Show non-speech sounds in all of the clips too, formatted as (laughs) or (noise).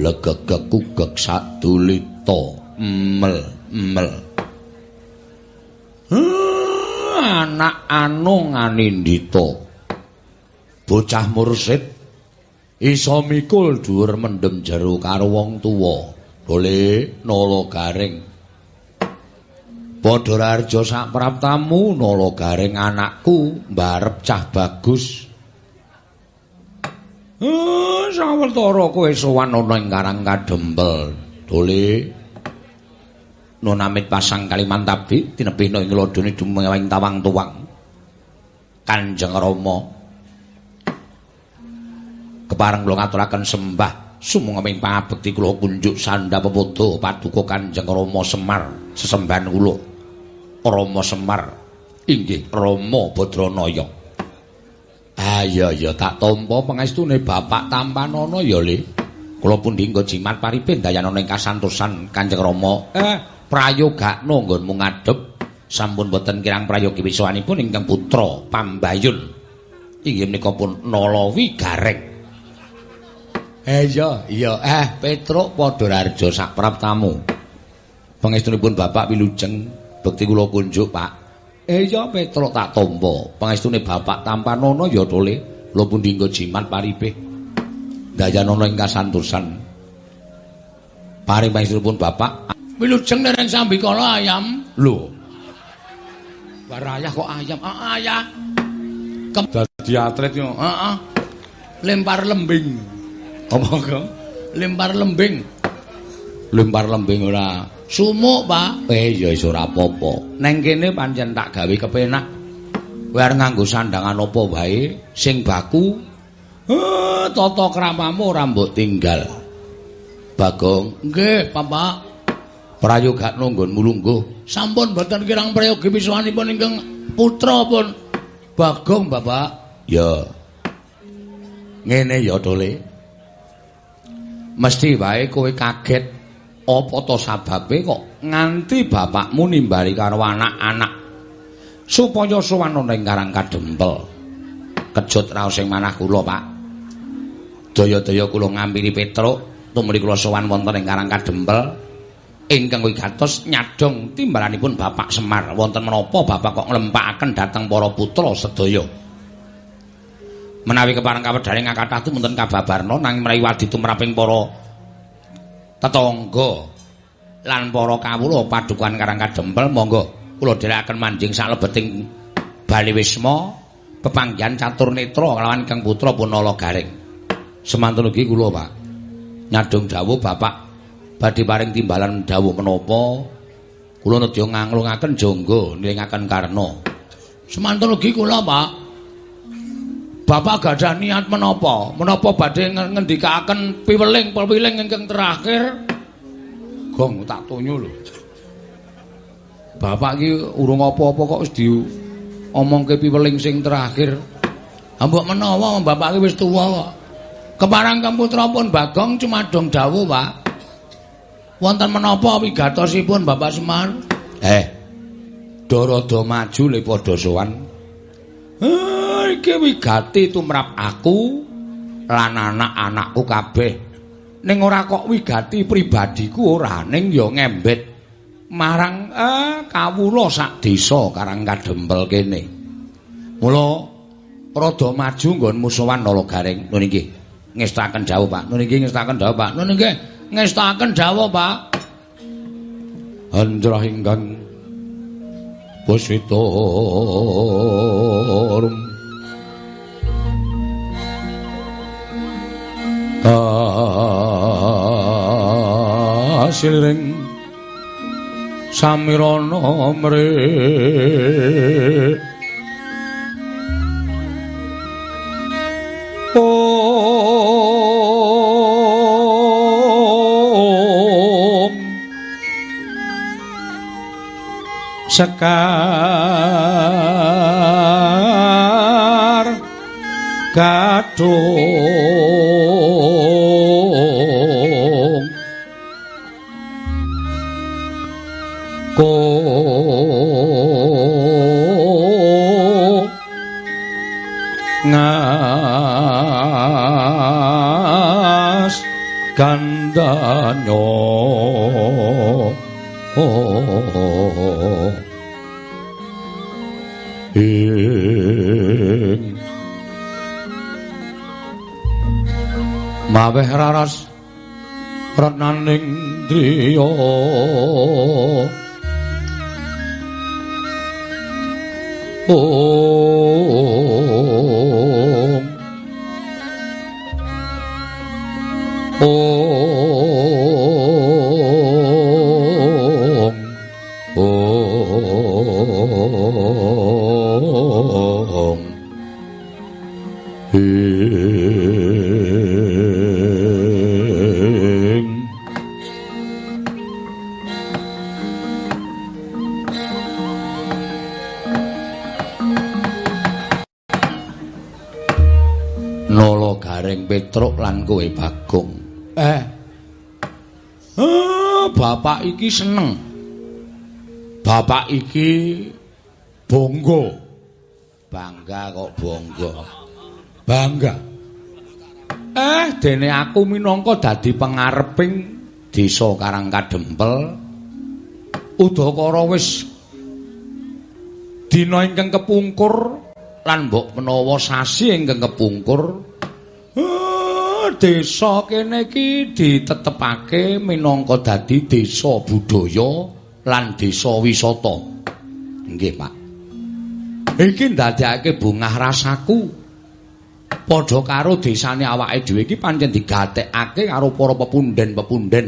blegegek kugek sadulita mel mel anak anu nganindita bocah mursid. Isa mikul dhuwur mendem jero karo wong tuwa. Dole nala garing. Padha rarja sak praptamu nala garing anakku mbarep cah bagus Eh, sawetara kowe sowan ana ing Karang Kadempel. Dole nonamit pasang Kalimantabi tinebihna ing lodone dumewing tawang tuwang. Kanjeng Rama. Kepareng kula ngaturaken sembah sumangga ing pangabekti kula kunjuk sanda pepodo paduka Kanjeng Rama Semar sesembahan kula. Rama Semar inggih Rama Badranaya. Ah iya iya tak tampa pangestune Bapak Tampanana ya Le. Kula pun dinggo jimat paripin dayanana ing kasantosan Kanjeng Rama. Eh, prayogakno nggonmu ngadhep sampun boten kirang prayogi wiswanipun ingkang putra Pambayun. Inggih menika pun Nalawi Gareng. Eh iya iya eh Petruk padha raja sak praptamu. Pangestunipun Bapak Wilujeng bekti kula kunjuk Pak. Eh ya Petruk tak tampa. Pangestune Bapak Tampanana ya tole. Kula pun dinggo jimat paripe. Dayanana ing kasantosan. Paring pangestunipun Bapak Wilujeng dereng sambikala ayam. lho. Barayah kok ayam? Ah, ayah. Dadi atlet yo. Heeh. Lempar lembing. Apa kok? Lempar lembing. Lempar lembing ora. Sumuk, Pak. Eh ya iso ora apa-apa. Neng kene pancen tak gawe kepenak. Kowe arep nganggo sandangan apa wae sing baku. Eh, tata kramamu ora mbok tinggal. Bagong, Nggih, Bapak. prayogakno nggonmu lungguh. Sampun boten kirang prayogi wiswanipun ingkang putra pun. Bagong, Bapak. Ya. Ngene ya, Dole. Mesti wae kowe kaget apa to sababe kok nganti bapakmu nimbali karo anak-anak supaya sowan ana ing Karang Kadempel. Kejut raos sing manah kula, Pak. Daya-daya kula ngampiri Petruk tumuli kula sowan wonten ing Karang Kadempel ingkang wigatos nyadong timbalanipun Bapak Semar. Wonten menapa Bapak kok nglempakaken dhateng para putra sedaya? Menawi kepareng kawedhane ngakathah tumunten kababarna nanging mrawi wadi tumraping para tetangga lan para kawula padukan Karang Kadempel monggo kula dherekaken manjing salebeting Bali Wisma pepanggihan catur netra kelawan Kang Putra Punala Garing. Semantun ugi kula, Pak. Nyadong dawuh Bapak badhe paring timbalan dawuh menapa kula nedya nganglungaken jangga nilingaken karna. Semantun ugi kula, Pak. Bapak gadah niat menapa? Menapa badhe ngendikaken piweling-piweling ingkang terakhir? Gong tak tunyu lho. Bapak iki urung apa-apa kok wis diomongke piweling sing terakhir. Ambok menawa bapak iki wis tuwa kok. Keparang putra pun Bagong cumadong dawuh, Pak. Wonten menapa wigatosipun Bapak Semar? Eh. Dorada maju le padha sowan. Iki wigati tumrap aku lan anak-anakku kabeh. Ning ora kok wigati pribadiku ora ning ya ngembet marang eh kawula sak desa Karang Kadempel kene. Mula rada maju nggonmu sowan Nala Garing. Nun nggih. Ngestaken dawuh, Pak. Nun nggih ngestaken dawuh, Pak. Nun nggih ngestaken dawuh, Pak. Anjrah ingkang positor Asiring samirana mrih Sekar Gadung Ko ngas gandanyo ing maweh raras renaning driya Om Om Om Ing Petruk lan kowe Bagong. Eh. Eh, bapak iki seneng. Bapak iki bangga. Bangga kok bangga. Bangga. Eh, dene aku minangka dadi pengareping desa Karangkadempel. Udakara wis dina ingkang kepungkur lan mbok menawa sasi ingkang kepungkur eh, desa kene iki ditetepake minangka dadi desa budaya lan desa wisata. Nggih Pak. Iki ndadekake bungah rasaku. Padha karo desane awake dhewe iki pancen digatekake karo para pepunden-pepunden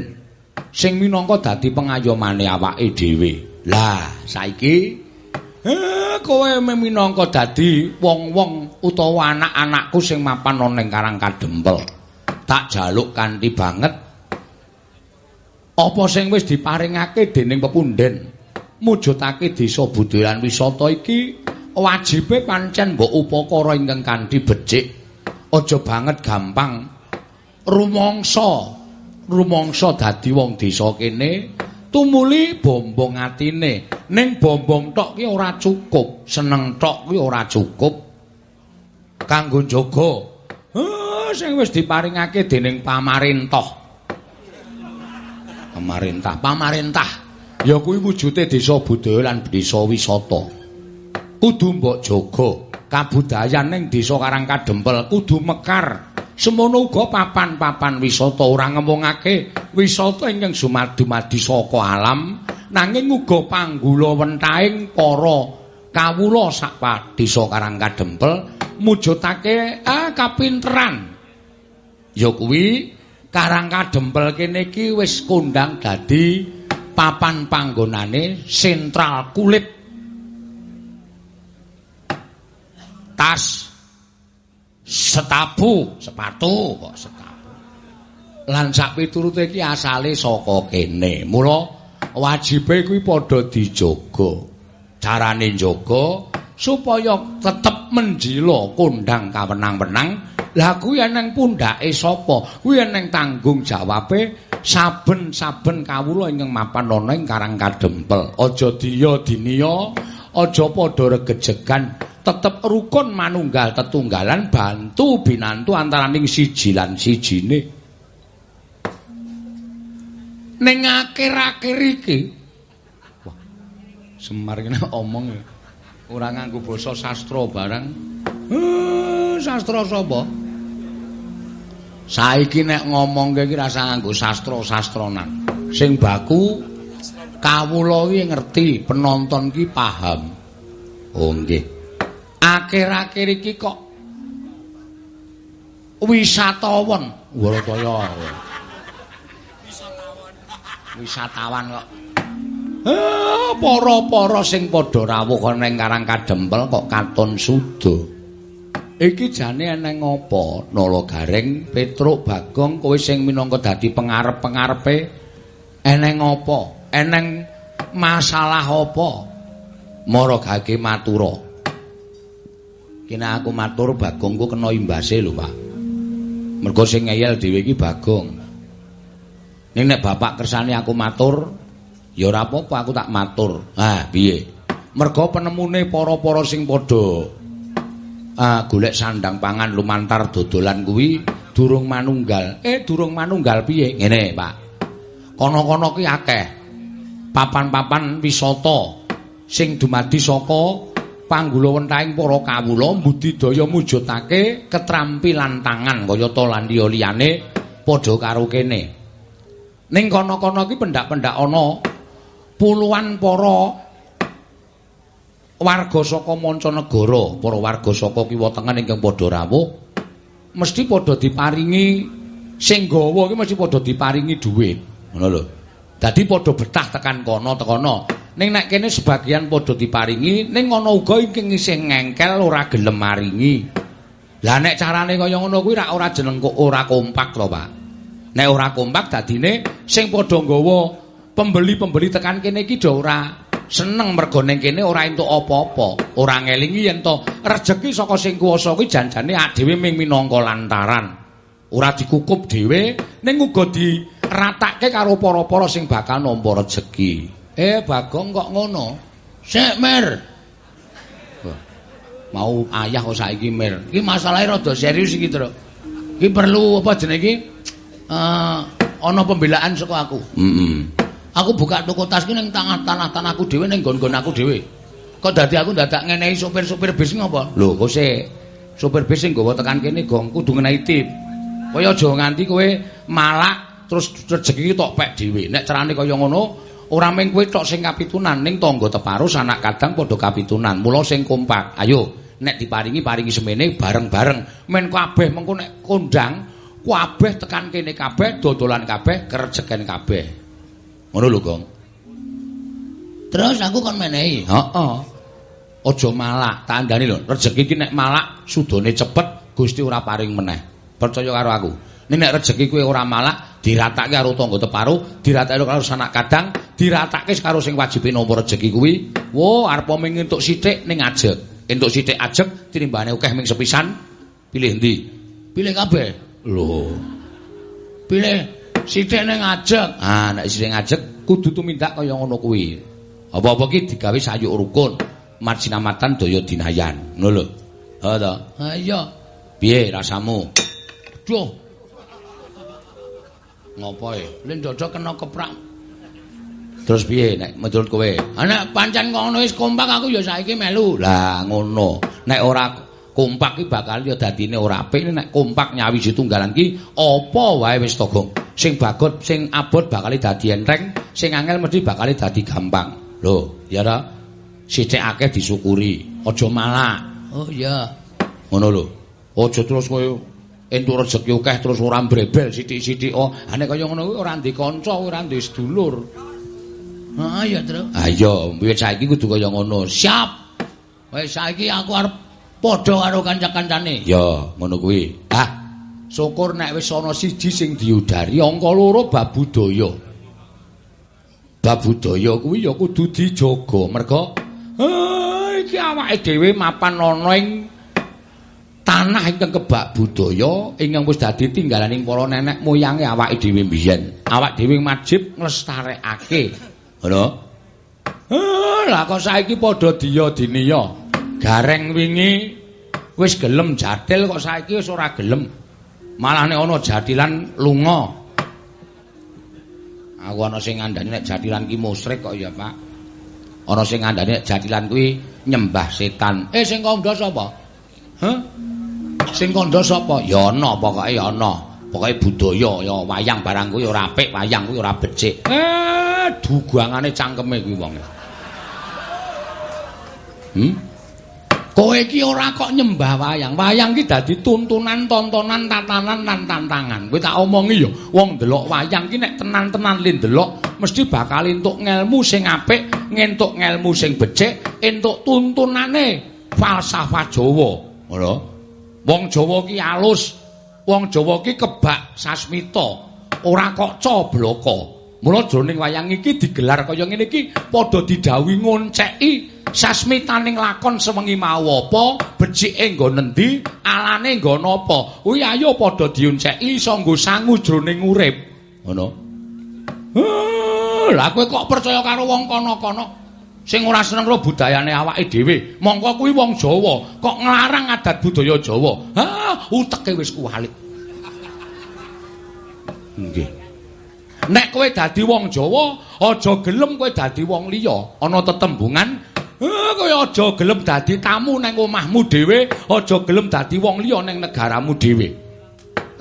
sing minangka dadi pengayomane awake dhewe. Lah saiki Eh, kowe minangka dadi wong-wong utawa anak-anakku sing mapan ana ning Karang Kadempel. Tak jaluk kanthi banget. Apa sing wis diparingake dening pepunden? Mujudake desa budaya wisata iki wajibe pancen mbok upakara ingkang kanthi becik. Aja banget gampang. Rumangsa rumangsa dadi wong desa kene tumuli bombong atine. Ning bombong tok ki ora cukup seneng tok ki ora cukup. Kanggo jaga sing wis diparingake dening pamarentah pamarentah pamarentah ya kuwi wujude desa budaya lan desa wisata. Kudu mbok jaga kabudayan ning desa Karangkadempel kudu mekar. Semono uga papan-papan wisata ora ngomongake wisata ingkang sumadu-madi saka alam nanging uga panggula wentahing para kawula sak desa Karangkadempel mujudake ah kapinteran ya kuwi Karangkadempel kene iki wis kondang dadi papan panggonane sentral kulit. Tas setapu sepatu kok setapu lan sak piturute iki asale saka kene. Mula wajibe kuwi padha dijaga carane njaga supaya tetep menjila kondang kawenang-wenang. Lah kuwi eneng pundhake sapa? Kuwi eneng tanggung jawabe saben-saben kawula ingkang mapan ana ing Karang Kadempel. Aja diya diniya aja padha regejegan. Tetep rukun manunggal tetunggalan bantu binantu antaraning siji lan sijine. Ning akhir-akhir iki wah Semar iki omong ora nganggo basa sastra barang eh sastra sapa? Saiki nek ngomongke iki rasa nganggo sastra-sastranan. Sing baku kawula iki ngerti penonton iki paham. Oh nggih. Akhir-akhir iki kok wisatawan. Warataya wisatawan. Kok. eh para-para sing padha rawuh ning Karang Kadempel kok katon suda iki jane eneng apa nala garing Petruk Bagong kowe sing minangka dadi pengarep-pengarepe. Eneng apa eneng masalah apa? Gage matura. Kene aku matur Bagongku kena imbase lho Pak. Mergo sing ngeyel dhewe iki Bagong. Ning nek bapak kersane aku matur ya ora apa-apa aku tak matur ah piye mergo penemune para-para sing padha ah golek sandang pangan lumantar dodolan kuwi durung manunggal. Eh durung manunggal piye? Ngene, Pak. Kono-kono ki akeh papan-papan wisata sing dumadi saka panggula wentahing para kawula budidaya mujudake ketrampilan tangan kaya to lan liyane padha karo kene. Ning kono-kono ki pendak-pendak ana puluhan para warga saka mancanegara, para warga saka kiwa tengen ingkang padha rawuh mesti padha diparingi sing gawa ki mesti padha diparingi dhuwit. Ngono lho. Dadi padha betah tekan kono tekono. Ning nek kene sebagian padha diparingi, ning ngono uga ingkang isih ngengkel ora gelem maringi. Lah nek carane kaya ngono kuwi ora jeneng kok ora kompak to, Pak. Nek ora kompak dadine sing padha nggawa pembeli-pembeli tekan kene iki do ora seneng mergo ning kene ora entuk apa-apa, ora ngelingi yen to rejeki saka sing kuwasa kuwi janjane dhewe ming minangka lantaran. Ora dikukup dhewe ning uga diratake karo para-para sing bakal nampa rejeki. Eh Bagong kok ngono? Sik Mir. Mau ayah kok saiki Mir. Iki masalahe rada serius iki, Tru. Iki perlu apa jenenge iki? Eh ana pembelaan saka aku. Heeh. Aku buka toko tas ki ning tanah-tanahku dhewe ning nggon-nggon aku dhewe. Kok dadi aku dadak ngenehi sopir-sopir bis ngopo? Lho, kok sik sopir bis sing nggawa tekan kene gong kudu ngenehi tip. Kaya aja nganti kowe malak terus rejeki tok pek dhewe. Nek carane kaya ngono, ora mung kowe tok sing kapitunan ning tangga teparus anak kadang padha kapitunan. Mula sing kompak. Ayo, nek diparingi paringi semene bareng-bareng. Men kabeh mengko nek kondang kabeh tekan kene kabeh dodolan kabeh kerejeken kabeh. Ngono lho, Gong. Terus aku kon menehi. Heeh. Aja malak, tandani lho. Rezeki iki nek malak sudone cepet, Gusti ora paring meneh. Percaya karo aku. Nek nek rezeki kuwi ora malak, diratake karo tangga teparu, diratake karo sanak kadang, diratake karo sing wajib nampa rezeki kuwi. Wo, arep ming entuk sithik ning ajeg. Entuk sithik ajeg tinimbane akeh ming sepisan. Pilih ndi? Pilih kabeh. Lho. Pilih sithik ning ngajek. Ah, nek sithik ngajek kudu tumindak kaya ngono kuwi. Apa-apa ki digawe sayuk rukun. Marjinamatan daya dinayan. Ngono lho. Ha to? Ha iya. Piye rasamu? Duh. Ngopo e? Lek dada kena keprak. Terus piye nek menurut kowe? Ha nek pancen ngono wis kompak aku ya saiki melu. Lah ngono. Nek ora kompak ki bakal ya dadine ora apik. Nek kompak nyawiji tunggalan ki apa wae wis to, sing bagot sing abot bakal dadi enteng sing angel mesti bakal dadi gampang. Lho ya ta? Sithik akeh disyukuri. Aja malah oh iya. Ngono lho. Aja terus koyo entuk rejeki akeh terus ora mbrebel sithik-sithik. Oh ane kaya ngono kuwi ora ndek kanca ora ndek sedulur ha iya terus ha iya. Wiwit saiki kudu kaya ngono? Siap. Wis saiki aku arep padha karo kanca-kancane. Ya ngono kuwi. Ah. Syukur nek wis ana siji sing diudari angka loro bab budaya bab budaya kuwi ya kudu dijaga. Merga iki awake dhewe mapan ana ing tanah ingkang kebak budaya ingkang wis dadi tinggalaning para nenek moyange awake dhewe mbiyen. Awak dhewe wajib nglestarekake. Ngono. Lah kok saiki padha diya diniya gareng wingi wis gelem jatil kok saiki wis ora gelem. Malah nek ana jadilan lunga. Aku ana sing ngandani nek jadilan ki musyrik kok ya Pak. Ana sing ngandani nek jadilan kuwi nyembah setan. Eh sing kandha sapa? Hah? Sing kandha sapa? Ya ana pokoke ya ana. Pokoke budaya ya wayang barang kuwi ora apik wayang kuwi ora becik. Eh dugangane cangkeme kuwi wong. Hmm Kowe iki ora kok nyembah wayang. Wayang ki dadi tuntunan, tontonan, tatanan lan tantangan. Kowe tak omongi ya, wong delok wayang ki nek tenan-tenan lin delok mesti bakal entuk ngelmu sing apik, ngentuk ngelmu sing becik, entuk tuntunane falsafah Jawa. Ngono. Wong Jawa ki alus. Wong Jawa ki kebak sasmita. Ora kok cobloko. Mula jroning wayang iki digelar kaya ngene iki padha didhawuhi ngonceki sasmitaning lakon sewengi mau apa, becike nggo nendi, alane nggo napa. Kuwi ayo padha dionceki iso nggo sangu jroning urip. Ngono. Lah kowe kok percaya karo wong kono-kono sing ora seneng karo budayane awake dhewe. Mongko kuwi wong Jawa kok nglarang adat budaya Jawa. Ha, uteke wis kuwalik. Nggih. Nek kowe dadi wong Jawa, aja gelem kowe dadi wong liya. Ana tetembungan, eh kowe aja gelem dadi tamu nang omahmu dhewe, aja gelem dadi wong liya nang negaramu dhewe.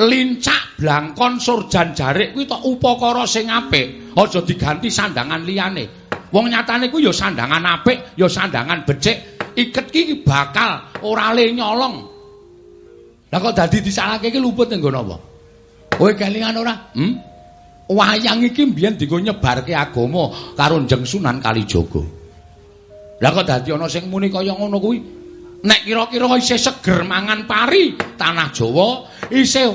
Lincak blangkon surjan jarik kuwi tok upakara sing apik, aja diganti sandangan liyane. Wong nyatane kuwi ya sandangan apik, ya sandangan becik, iket ki bakal ora le nyolong. Lah kok dadi disalahke iki luput nggo napa? Kowe kelingan ora? Hm? Wayang iki mbiyen dienggo nyebarke agama karo Jeng Sunan Kalijaga. Lah kok dadi ana sing muni kaya ngono kuwi? Nek kira-kira isih seger mangan pari tanah Jawa, isih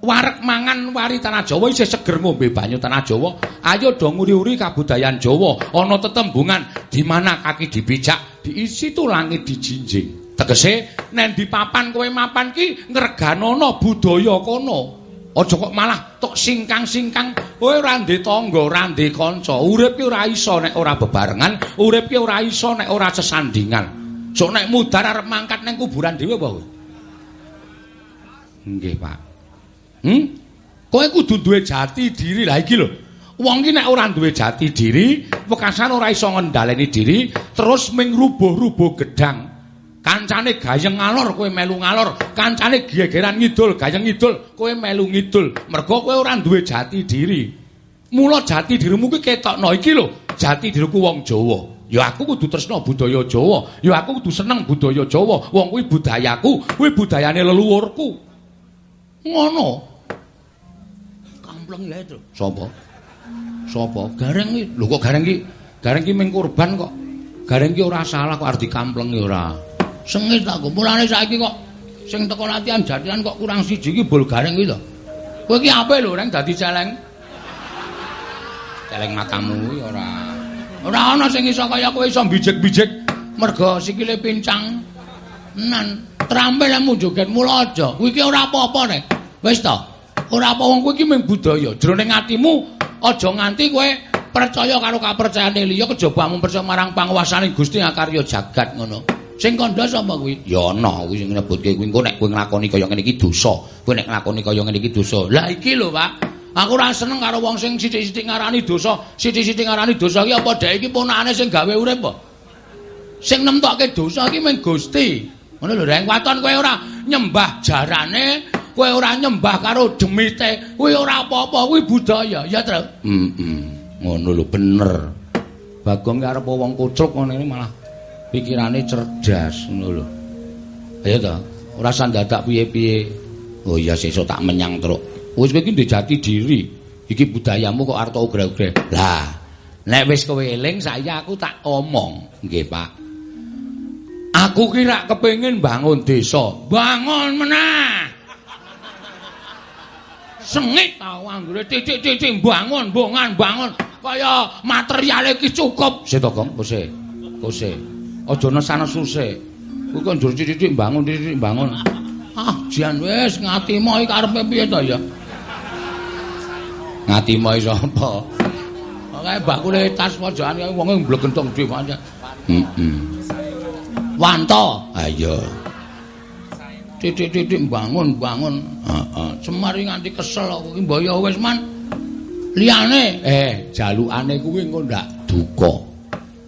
warek mangan wari tanah Jawa isih seger ngombe banyu tanah Jawa. Ayo do nguri-uri kabudayan Jawa. Ana tetembungan di mana kaki dibijak, diisi tu langit dijinjing. Tegese nek di papan kowe mapan ki ngreganono budaya kono. Aja kok malah tok singkang-singkang kowe ora ndek tangga, ora ndek kanca. Urip ki ora iso nek ora bebarengan, urip ki ora iso nek ora sesandingan. Sok nek mudar arep mangkat ning kuburan dhewe apa kowe? Nggih, Pak. Hm? Kowe kudu duwe jati diri. Lah iki lho. Wong ki nek ora duwe jati diri, wekasan ora iso ngendhaleni diri, terus ming rubuh-rubuh gedang. Kancane gayeng ngalor, kowe melu ngalor. Kancane gegeran ngidul, gayeng ngidul, kowe melu ngidul. Mergo kowe ora duwe jati diri. Mula jati dirimu ki ketokno iki lho, jati diriku wong Jawa. Ya aku kudu tresna budaya Jawa. Ya aku kudu seneng budaya Jawa. Wong kuwi budayaku, kuwi budayane leluhurku. Ngono. Kampleng ya itu. Sopo? Sopo? Gareng iki. Lho kok gareng iki? Gareng iki ming kurban kok. Gareng iki ora salah kok arep dikamplengi ora. Sengit aku. Mulane saiki kok sing teko latihan jadian kok kurang siji iki bol gareng iki to. Kowe iki apik lho reng dadi celeng. Celeng matamu kuwi ora. Ora ana sing iso kaya kowe iso bijek-bijek mergo sikile pincang. Nan, trampelmu joget mula aja. Kuwi iki ora apa-apa nek. Wis to. Ora apa wong kuwi mung budaya. Jroning atimu aja nganti kowe percaya karo kapercayane liya kejaba mung percaya marang panguwasaning Gusti Akarya jagat ngono. Sing kandha sapa kuwi? Ya ana kuwi sing nyebutke kuwi engko nek kowe nglakoni kaya ngene iki dosa. Kowe nek nglakoni kaya ngene iki dosa. Lah iki lho, Pak. Aku ora seneng karo wong sing sithik-sithik ngarani dosa, sithik-sithik ngarani dosa iki apa dhek iki ponakane sing gawe urip apa? Sing nemtokke dosa iki mung Gusti. Ngono lho, reng waton kowe ora nyembah jarane, kowe ora nyembah karo demite, kuwi ora apa-apa, kuwi budaya, ya, Tru? Heeh. Ngono lho, bener. Bagong arep wong kucluk ngene malah pikirane cerdas, ngono lho. Ayo to, ora sandadak piye-piye. Oh iya sesuk tak menyang truk. Wis kowe iki jati diri. Iki budayamu kok arep ugra-ugra. Lah, nek wis kowe eling saiki aku tak omong, nggih, Pak. Aku ki rak kepengin bangun desa. Bangun menah. Sengit ta anggere titik-titik bangun, bongan bangun. Kaya materiale iki cukup. Sik to, Kong, kose. Kose. Aja nesana susih. Kuwi kok njur titik bangun, titik bangun. Ah, jan wis ngatimu iki karepe piye to ya? ngati moe sapa? Kae bakule tas pojokan kae wong mblegentong dhewe pancen heeh wanto. Ayo titik-titik bangun bangun heeh semari nganti kesel aku iki mboyo wis man. Liyane. Eh jalukane kuwi engko ndak duka.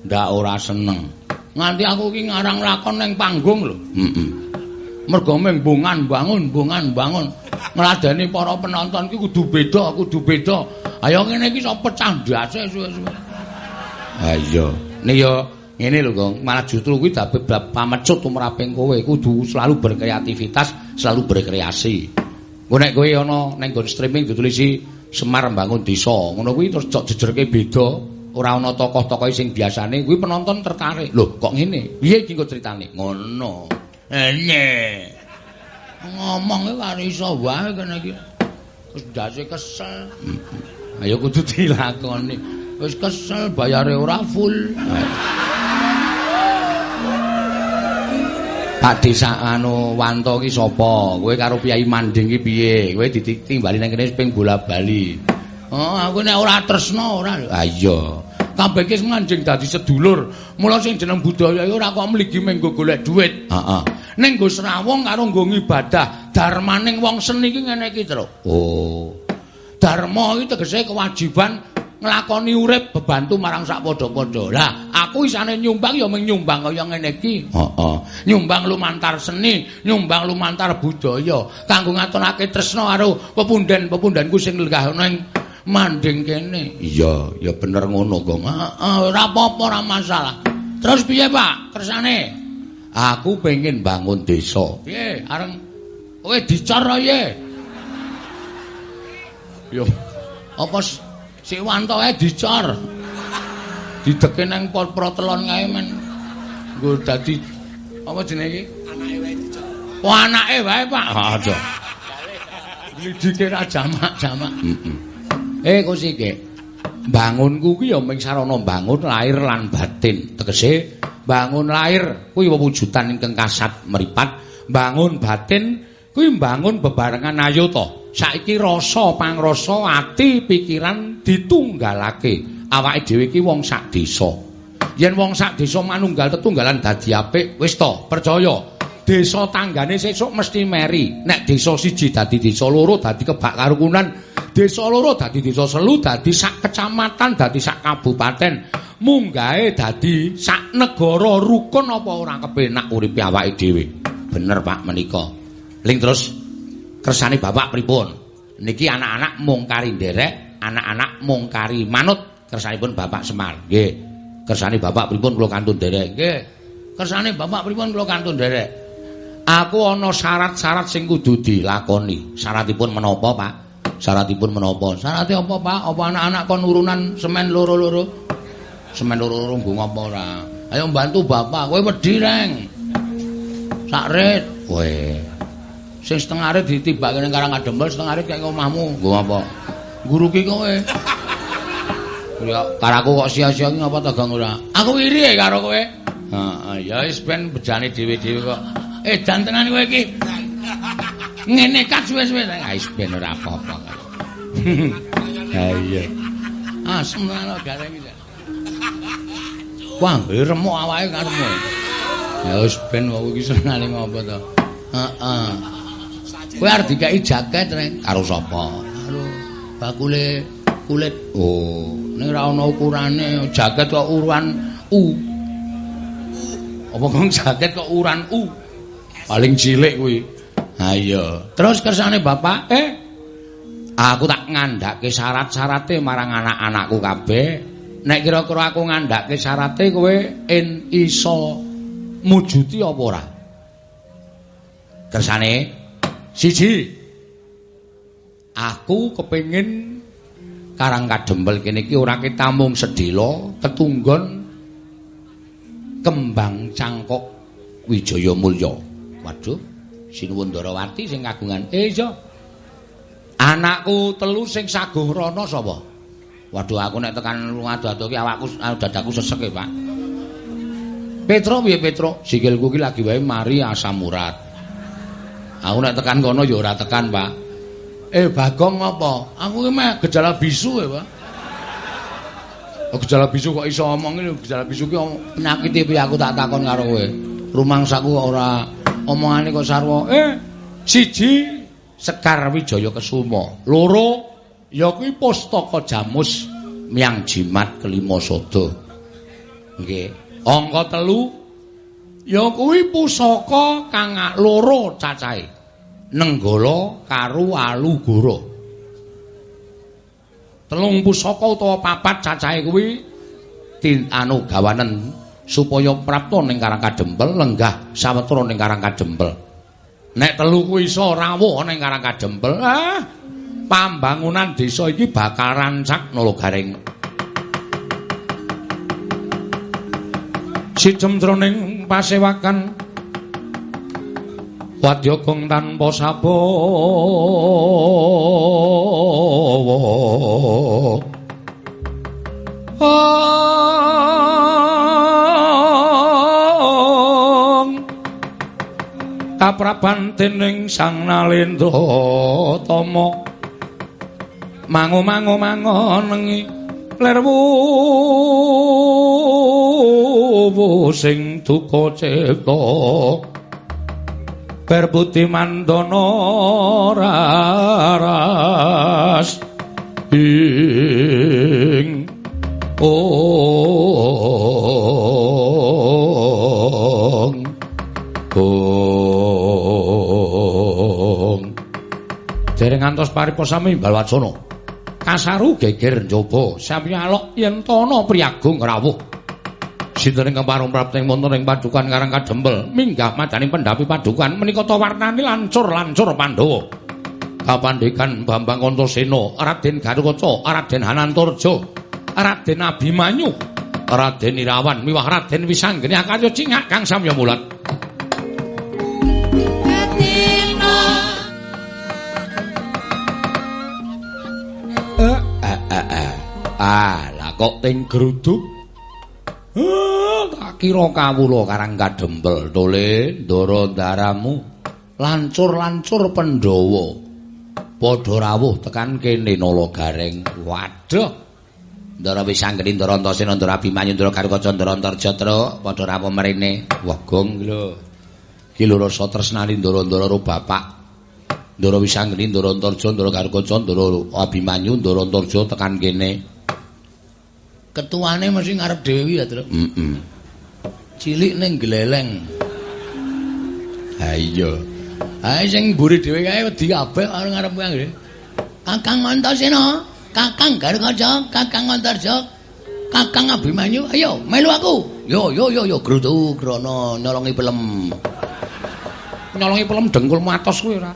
Ndak ora seneng nganti aku iki ngarang lakon ning panggung lho heeh mergo mung bungan bangun bungan bangun ngladeni para penonton ki kudu beda, kudu beda. Ayo ngene iki iso pecah ndase suwe-suwe. Ha iya. Nek yo ngene lho, Kong, malah justru kuwi dadi pamecut tumraping kowe, kudu selalu berkreativitas, selalu berkreasi. Engko nek kowe ana ning streaming ditulisi Semar Bangun Desa, ngono kuwi terus jejerke beda. Ora ana tokoh-tokoh sing biasane kuwi penonton tertarik. Lho, kok ngene? Piye iki kok critane? Ngono. Enyek. ngomong iki karo iso wae kene iki. Wis dase kesel. Ayo kudu dilakoni. Wis kesel bayare ora full. Pak Desa anu Wanto ki sapa? Kowe karo Piyai Manding ki piye? Kowe ditimbali nang kene ping bola-bali. Oh, aku nek ora tresno ora. Ha iya. kabeh iki manjing dadi sedulur. Mula sing jeneng budaya ora kok mligi menggo golek dhuwit. Heeh. Ning nggo srawung karo nggo ngibadah, darmaning wong seni iki ngene iki, Truk. Oh. Dharma iki tegese kewajiban nglakoni urip bebantu marang sak padha-padha. Lah, aku isane nyumbang ya mung nyumbang kaya ngene iki. Heeh. Nyumbang lumantar seni, nyumbang lumantar budaya kanggo ngatonake tresna karo pepundhen-pepundhenku sing lenggah ning manding kene. Iya, ya bener ngono, Gong. Heeh, ora apa-apa, ora masalah. Terus piye, Pak? Kersane? Aku pengen bangun desa. Piye? Areng kowe dicor ya? Yo. Apa si Wanto ae dicor? Dideke nang protelon kae men. Nggo dadi apa jenenge iki? Anake wae dicor. Oh, anake wae, Pak. Aja. Lidike ra jamak-jamak. Heeh. Eh kok sik bangunku kuwi ya ming sarana bangun lahir lan batin. Tegese bangun lahir kuwi wujudan ingkang kasat meripat, bangun batin kuwi bangun bebarengan ayo to. Saiki rasa pangrasa ati pikiran ditunggalake. Awake dhewe iki wong sak desa. Yen wong sak desa manunggal tetunggalan dadi apik, wis to, percaya. Desa tanggane sesuk mesti meri. Nek desa siji dadi desa loro dadi kebak karukunan desa loro dadi desa selu dadi sak kecamatan dadi sak kabupaten. Munggahe dadi sak negara rukun apa ora kepenak uripe awake dhewe. Bener Pak menika. Ling terus kersane bapak pripun? Niki anak-anak mung kari nderek anak-anak mung kari manut. Kersanipun bapak Semar? Nggih. Kersane bapak pripun kula kantun nderek? Nggih. Kersane bapak pripun kula kantun nderek? Aku ana syarat-syarat sing kudu dilakoni. Syaratipun menapa Pak Syaratipun menapa? Syarate apa, Pak? Apa anak-anak kon urunan semen loro-loro? Semen loro-loro nggo ngapa ora? Ayo bantu bapak, kowe wedi reng. Sakrit, kowe. Sing setengah rit ditibake ning Karang Adembel, setengah rit kaya omahmu. Nggo apa? Guru ki kowe. Ya, karaku kok sia-sia ki ngapa ta gang? Aku iri karo kowe. Heeh, ya wis ben bejane dhewe-dhewe kok. Eh, jantenan kowe iki. Ngene kat suwe-suwe wis. Ben ora apa-apa ha (laughs) iya. Ah semono gareng iki wah remuk awake karemu ya wis ben wong iki senane ngopo to? Heeh kowe arep dikai jaket rek? Karo sapa? Karo bakule kulit. Oh ning ora ana ukurane jaket kok ukuran U. Apa kok jaket kok ukuran U? Paling cilik kuwi Ha iya. Terus kersane Bapak, eh aku tak ngandhake syarat-syarate marang anak-anakku kabeh. Nek kira-kira aku ngandhake syarate kowe en iso mujuti apa ora? Kersane siji. Aku kepengin Karang Kadempel kene iki ora ketamung sedhela, tetunggon kembang cangkok Wijaya Mulya. Waduh. Sinuwun Darawati sing kagungan. Eh iya. Anakku telu sing saguh rono sapa? Waduh aku nek tekan ngadu-adu ki awakku dadaku sesek Pak. Petro piye Petro? Sikilku ki lagi wae mari asam urat. Aku nek tekan kono ya ora tekan, Pak. Eh Bagong apa? Aku ki meh gejala bisu ya, Pak. Oh, gejala bisu kok iso omong ini gejala bisu ki penyakit piye aku tak takon karo kowe. Rumangsaku ora omongane kok sarwa eh siji Sekar Wijaya Kesuma. Loro ya kuwi pustaka Jamus Miang Jimat kelima sada nggih. Angka telu ya kuwi pusaka kang loro cacahe. Nenggala karo Alugara. Telung pusaka utawa papat cacahe kuwi anu gawanen supaya prapta ning Karang Kadempel lenggah sawetara ning Karang Kadempel. Nek telu kuwi iso rawuh ning Karang Kadempel, ah pambangunan desa iki bakal rancak nolo garing. Sijem jroning pasewakan Wadyagong tanpa sabawa. Ah kapraban dening Sang Nalendra Tama. Mangu-mangu mangonengi lerwu sing duka cipta berbuti mandana raras ing ong dereng ngantos pariposami balwacana kasaru geger njaba sami alok yen tono priagung rawuh. Sinten ingkang prapting wonten ing padukan Karang Kadempel minggah madaning pendhapi padukan menika to warnane lancur-lancur Pandhawa. Kapandikan Bambang Antasena Raden Garukaca Raden Hananturja Raden Abimanyu Raden Irawan miwah Raden Wisanggeni akarya cingak kang samya mulat Ah, lah kok ting gruduk Ah, tak kira kawula karang kadempel tole ndara daramu lancur-lancur Pandhawa. Padha rawuh tekan kene nala gareng. Waduh. Ndara Wisanggeni Ndara Antasena Ndara Abimanyu Ndara Garukaca Ndara Antarjatra padha rawuh mrene wah gong lho. Ki lho rasa tresnani ndara-ndara ro bapak. Ndara Wisanggeni Ndara Antarja Ndara Garukaca Ndara Abimanyu Ndara Antarja tekan kene ketuane mesti ngarep Dewi ya, Tru. Heeh. Mm Cilik ning gleleng. Ha iya. Ha sing mburi dhewe kae wedi kabeh karo ngarep kuwi. Kakang Antasena, Kakang Gargaja, Kakang Antarja, Kakang Abimanyu, ayo melu aku. Yo yo yo yo grutu krana nyolongi pelem. Nyolongi pelem dengkulmu atos kuwi ora.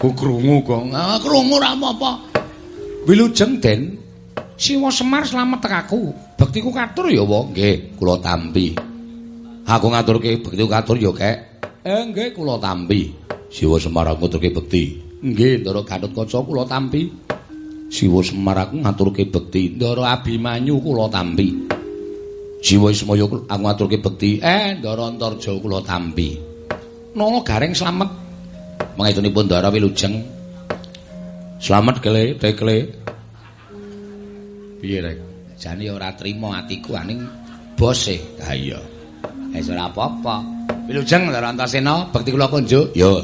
Ku krungu, Gong. Ah krungu ora apa-apa. Wilujeng Den, Siwa Semar slamet tekaku. Bektiku katur ya, Wa. Nggih, kula tampi. Aku ngaturke bektiku katur ya, Kek. Eh, nggih, kula tampi. Siwa Semar aku ngaturke bekti. Nggih, Ndara Gatotkaca kula tampi. Siwa Semar aku ngaturke bekti. Ndara Abimanyu kula tampi. Siwa Ismaya aku ngaturke bekti. Eh, Ndara Antarja kula tampi. Nala Gareng slamet. Mangestunipun Ndara Wilujeng. Slamet kele, tekle. Piye rek? Jane ora trima atiku aning bose. Ha iya. Wis ora apa-apa. Wilujeng Ndara Antasena, bekti kula kunjuk. Ya.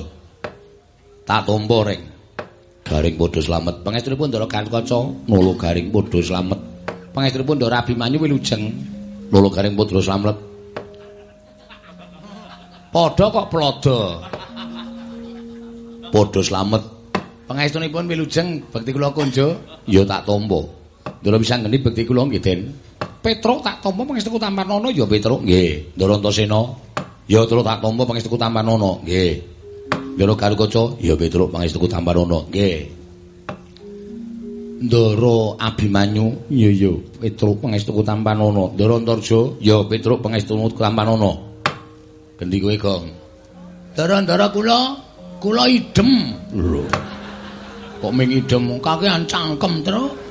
Tak tompo rek. Garing padha slamet. Pangestunipun Ndara Gatotkaca, Nolo garing padha slamet. pangestunipun Ndara Abimanyu Wilujeng. Nolo garing padha slamet. Padha kok plada. Padha slamet. Pangestunipun Wilujeng, bekti kula kunjuk. Ya tak tompo. Ndara bisa ngeni bekti kula nggih, Den. Petruk tak tompo pangestuku Tampanono ya Petruk nggih. Ndara Antasena ya terus tak tompo pangestuku Tampanono nggih. Ndara Garukaca ya Petruk pangestuku Tampanono nggih. Ndara Abimanyu ya ya Petruk pangestuku Tampanono. Ndara Antarja ya Petruk pangestuku Tampanono. Gendi kowe, Gong. Ndara-ndara kula, kula idem. Lho. Kok ming idem kakean cangkem terus.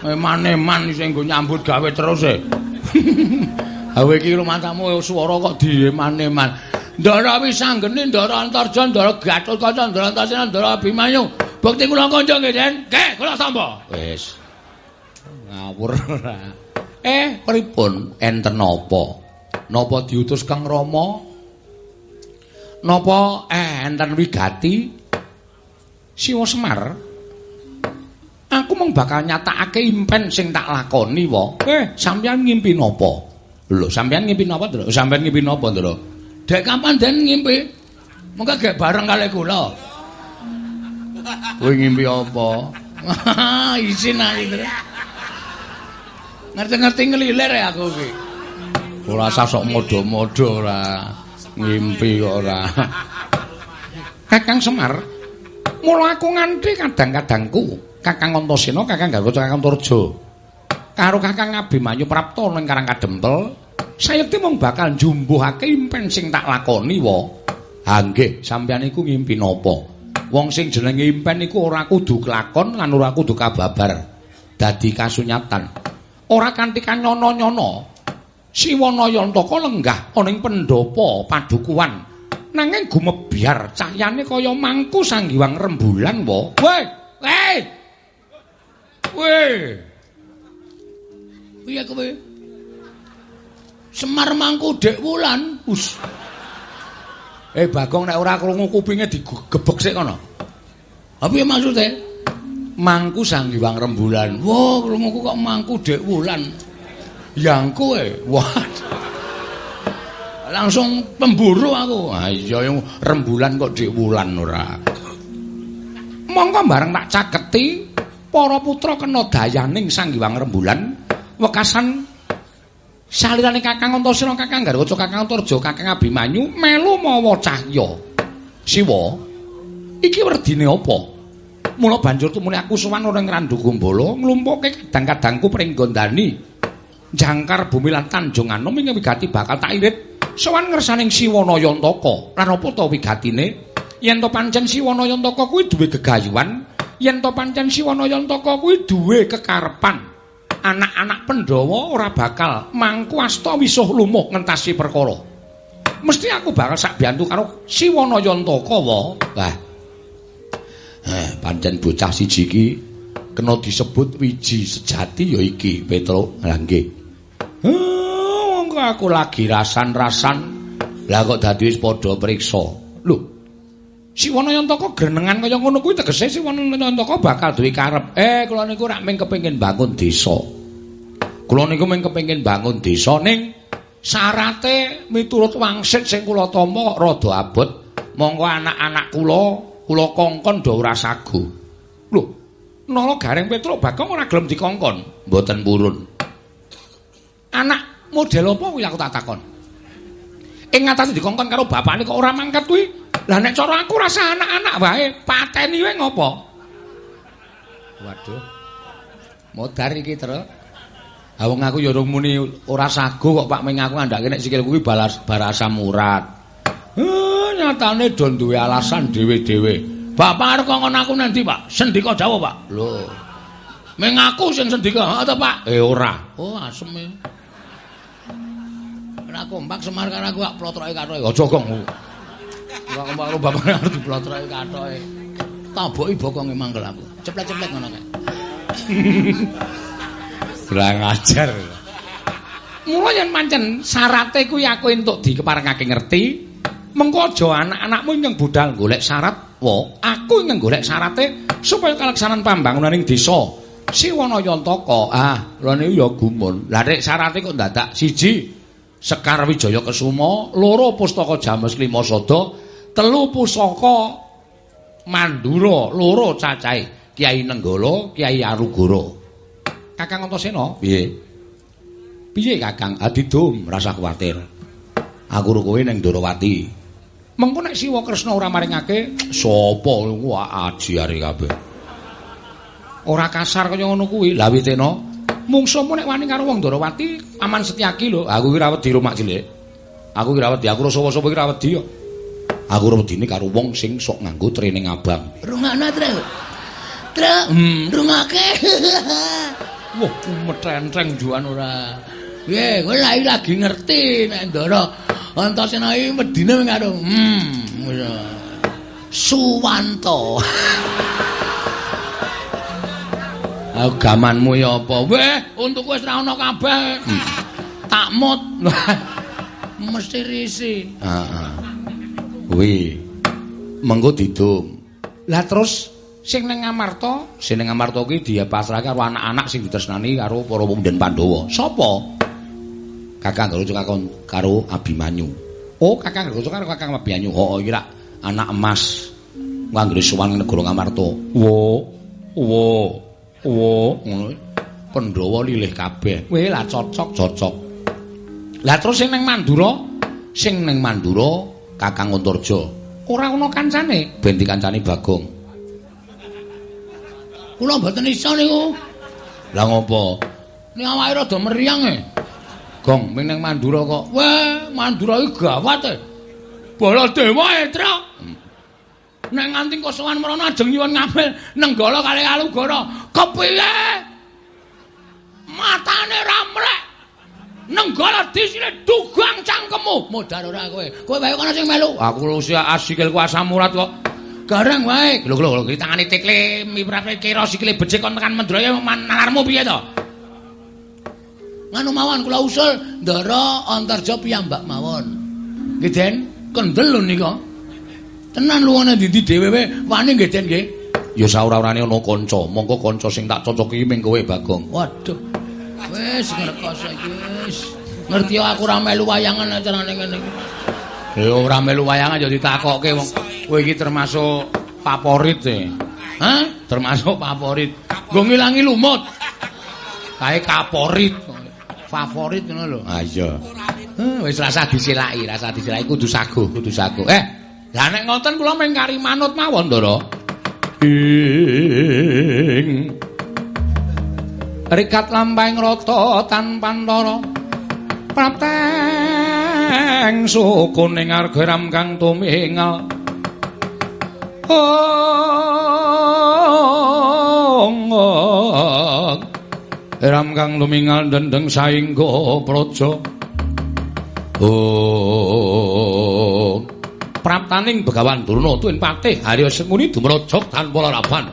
Eman-eman sing nggo nyambut gawe terus e. (laughs) Hawe iki lumantamu swara kok dieman-eman. Ndara Wisanggeni, Ndara Antarja, Ndara Gatotkaca, Ndara Antasena, Ndara Abimanyu. Bekti kula kanca nggih, Den. Nggih, kula tampa. Wis. Ngawur ora. Eh, pripun enten napa? Napa diutus Kang Rama? Napa eh, enten wigati? Siwa Semar? Aku mung bakal nyatakake impen sing tak lakoni, wa. Eh, sampeyan ngimpi napa? Lho, sampeyan ngimpi napa, Ndra? Sampeyan ngimpi napa, Ndra? Dek kapan Den ngimpi? Mengko gek bareng kali kula. Kowe ngimpi apa? (laughs) Isin ae, Ndra. Ngerti-ngerti ngelilir ya aku iki. Ora usah sok modho-modho ora ngimpi kok ora. (laughs) Kakang Semar, mula aku nganti kadang-kadangku, Kakang Antasena, Kakang Garwaca, Kakang Turja. Karo Kakang Abimanyu Prapta ning Karang Kadempel, sayekti mung bakal njumbuhake impen sing tak lakoni wa. Ha nggih, sampeyan iku ngimpi napa? Wong sing jenenge impen iku ora kudu kelakon lan ora kudu kababar. Dadi kasunyatan. Ora kanthi kanyono-nyono. Siwana Yantaka lenggah ana ing pendopo padukuan. Nanging gumebyar cahyane kaya mangku sanggiwang rembulan wa. Weh, weh. Weh. Piye kowe? Semar mangku Dek Wulan. Us. Eh Bagong nek ora krungu kupinge digebek sik kono. Ha piye maksude? Mangku Sanghyang Rembulan. Wah, krunguku kok mangku Dek Wulan. Yang kowe. Wah. Langsung pemburu aku. Ah iya rembulan kok Dek Wulan ora. Mongko bareng tak caketi para putra kena dayaning Sanghyang Rembulan wekasan salirane Kakang Antasena Kakang Garwaca Kakang Antarja Kakang Abimanyu melu mawa cahya. Siwa iki werdine apa? Mula banjur tumune aku sowan ora ngrandu gombala nglumpuke kadang-kadangku pring gondani jangkar bumi lan tanjung anom ing wigati bakal tak irit. Sowan ngersaning Siwa Nayantaka lan apa to wigatine? Yen to pancen Siwa Nayantaka kuwi duwe gegayuhan yen to pancen Siwa Nayantaka kuwi duwe kekarepan anak-anak Pandhawa ora bakal mangku asta wisuh lumuh ngentasi perkara. Mesti aku bakal sak biantu karo Siwana Yantaka wa. Lah. Eh, pancen bocah siji iki kena disebut wiji sejati ya iki, Petro. Lah nggih. Oh, aku lagi rasan-rasan. Lah kok dadi wis padha priksa. Lho. Siwana Yantaka grenengan kaya ngono kuwi tegese Siwana Yantaka bakal duwe karep. Eh, kula niku rak mung kepengin bangun desa. Kula niku mung kepengin bangun desa ning syarate miturut wangsit sing kula tampa rada abot. Monggo anak-anak kula kula kongkon do ora sagu. Lho, nala Gareng Petruk Bagong ora gelem dikongkon, mboten purun. Anak model apa aku tak takon. Ing ngatas dikongkon karo bapakne kok ora mangkat kuwi. Lah nek cara aku rasa anak-anak wae, pateni wae ngopo? Waduh. Modar iki, Tru. Ha wong aku ya urung muni ora sago kok Pak Ming aku ngandake nek sikil kuwi balas barasa murat. Eh, nyatane do duwe alasan dhewe-dhewe. Bapak arep kongkon aku nanti, Pak. Sendika jawab, Pak. Lho. Ming aku sing sendika, ha Pak? Eh ora. Oh, asem Ora kompak Semar karo aku kok plotroke katoke. Aja gong. Ora kompak karo bapak arep diplotroke katoke. Taboki bokonge mangkel aku. Ceplek-ceplek ngono kae. Kurang ajar. Mula yen pancen syarate kuwi aku entuk dikeparengake ngerti, mengko aja anak-anakmu nyeng budal golek syarat, wo, aku nyeng golek syarate supaya kalaksanan pambangunaning desa. Siwana Yantaka, ah, lha niku ya gumun. Lah nek syarate kok dadak siji Sekar Wijaya Kesuma, loro Pustaka James Klimasada, telu Pusaka Mandura, loro cacahe Kiai Nenggala, Kiai Arugara. Kakang Antasena, piye? Piye Kakang? Adidum, rasa kuwatir. Aku ro kowe ning Ndorowati. Mengko nek Siwa Kresna ora maringake, sapa aji are kabeh. Ora kasar kaya ngono kuwi. Lah witena, mungsuhmu nek wani karo wong Ndorowati aman Setyaki lho. Aku ki rawet di rumah cilik. Aku ki rawet di aku ora sapa-sapa ki rawet di yo. Aku ora wedine karo wong sing sok nganggo training abang. Rungokno, Tru. Tru, hmm, rungake. (laughs) Wah, metentreng juan ora. Piye, kowe lagi lagi ngerti nek Ndara Antasena iki medine karo hmm. Suwanto. (laughs) Agamanmu ya apa? Weh, untuk wis ra ono kabeh. Takmut. (laughs) Mesti risi. Heeh. Kuwi mengko didum. Lah terus sing ning Amarta, sing ning Amarta kuwi dia pasrahke karo anak-anak sing ditresnani karo para wong den Pandhawa. Sapa? Kakang Garuca kakon karo Abimanyu. Oh, Kakang Garuca karo Kakang Abimanyu. Oh, iki rak anak emas. Nganggere sowan negara Ngamarta. Wo. Wo. Wo. Ngono. Pandhawa lilih kabeh. Weh, lah cocok, cocok. Lah terus sing ning Mandura, sing ning Mandura Kakang Antarja. Ora ana kancane, ben dikancani Bagong. Kula mboten iso niku. Lah ngopo? Ning awake rada meriang e. Gong, ming ning Mandura kok. Wah, Mandura iki gawat e. Baladewa e, Tru. Nek nganti kosowan mrono ajeng nyuwun ngambil nenggala kali alugara. Kepiye? Matane ramrek. Nenggala disine dugang cangkemmu. Modar ora kowe. Kowe wae kono sing melu. Aku lu si asikil kuasa murat kok. Gareng wae. Lho lho lho tangane tikle miprate kira sikile becik kon tekan Mandraya nalarmu piye to? Nganu mawon kula usul Ndara Antarja piyambak mawon. Nggih, Den, kendel lho nika. Tenan luwane ndi dhewe wani nggih Den nggih. Ya saura-urane ana kanca, mongko kanca sing tak cocoki ming kowe Bagong. Waduh. Wis ngrekoso iki wis. Ngerti aku ora melu wayangan acarane ngene iki. Ya ora melu wayangan ya ditakokke wong. Kowe iki termasuk favorit e. Hah? Termasuk favorit. Nggo ngilangi lumut. Kae kaporit. Favorit ngono lho. Ah iya. Wis rasa disilaki, rasa disilaki kudu saguh, kudu saguh. Eh, lah nek ngoten kula mung kari manut mawon, Ndara. ing. Rikat lampahing rata tanpa ndara. Prateng sukuning argeram kang tumingal. Ong ram kang lumingal dendeng saingga praja. Oh praptaning begawan durna tuwin patih harya semuni dumrajak tanpa larapan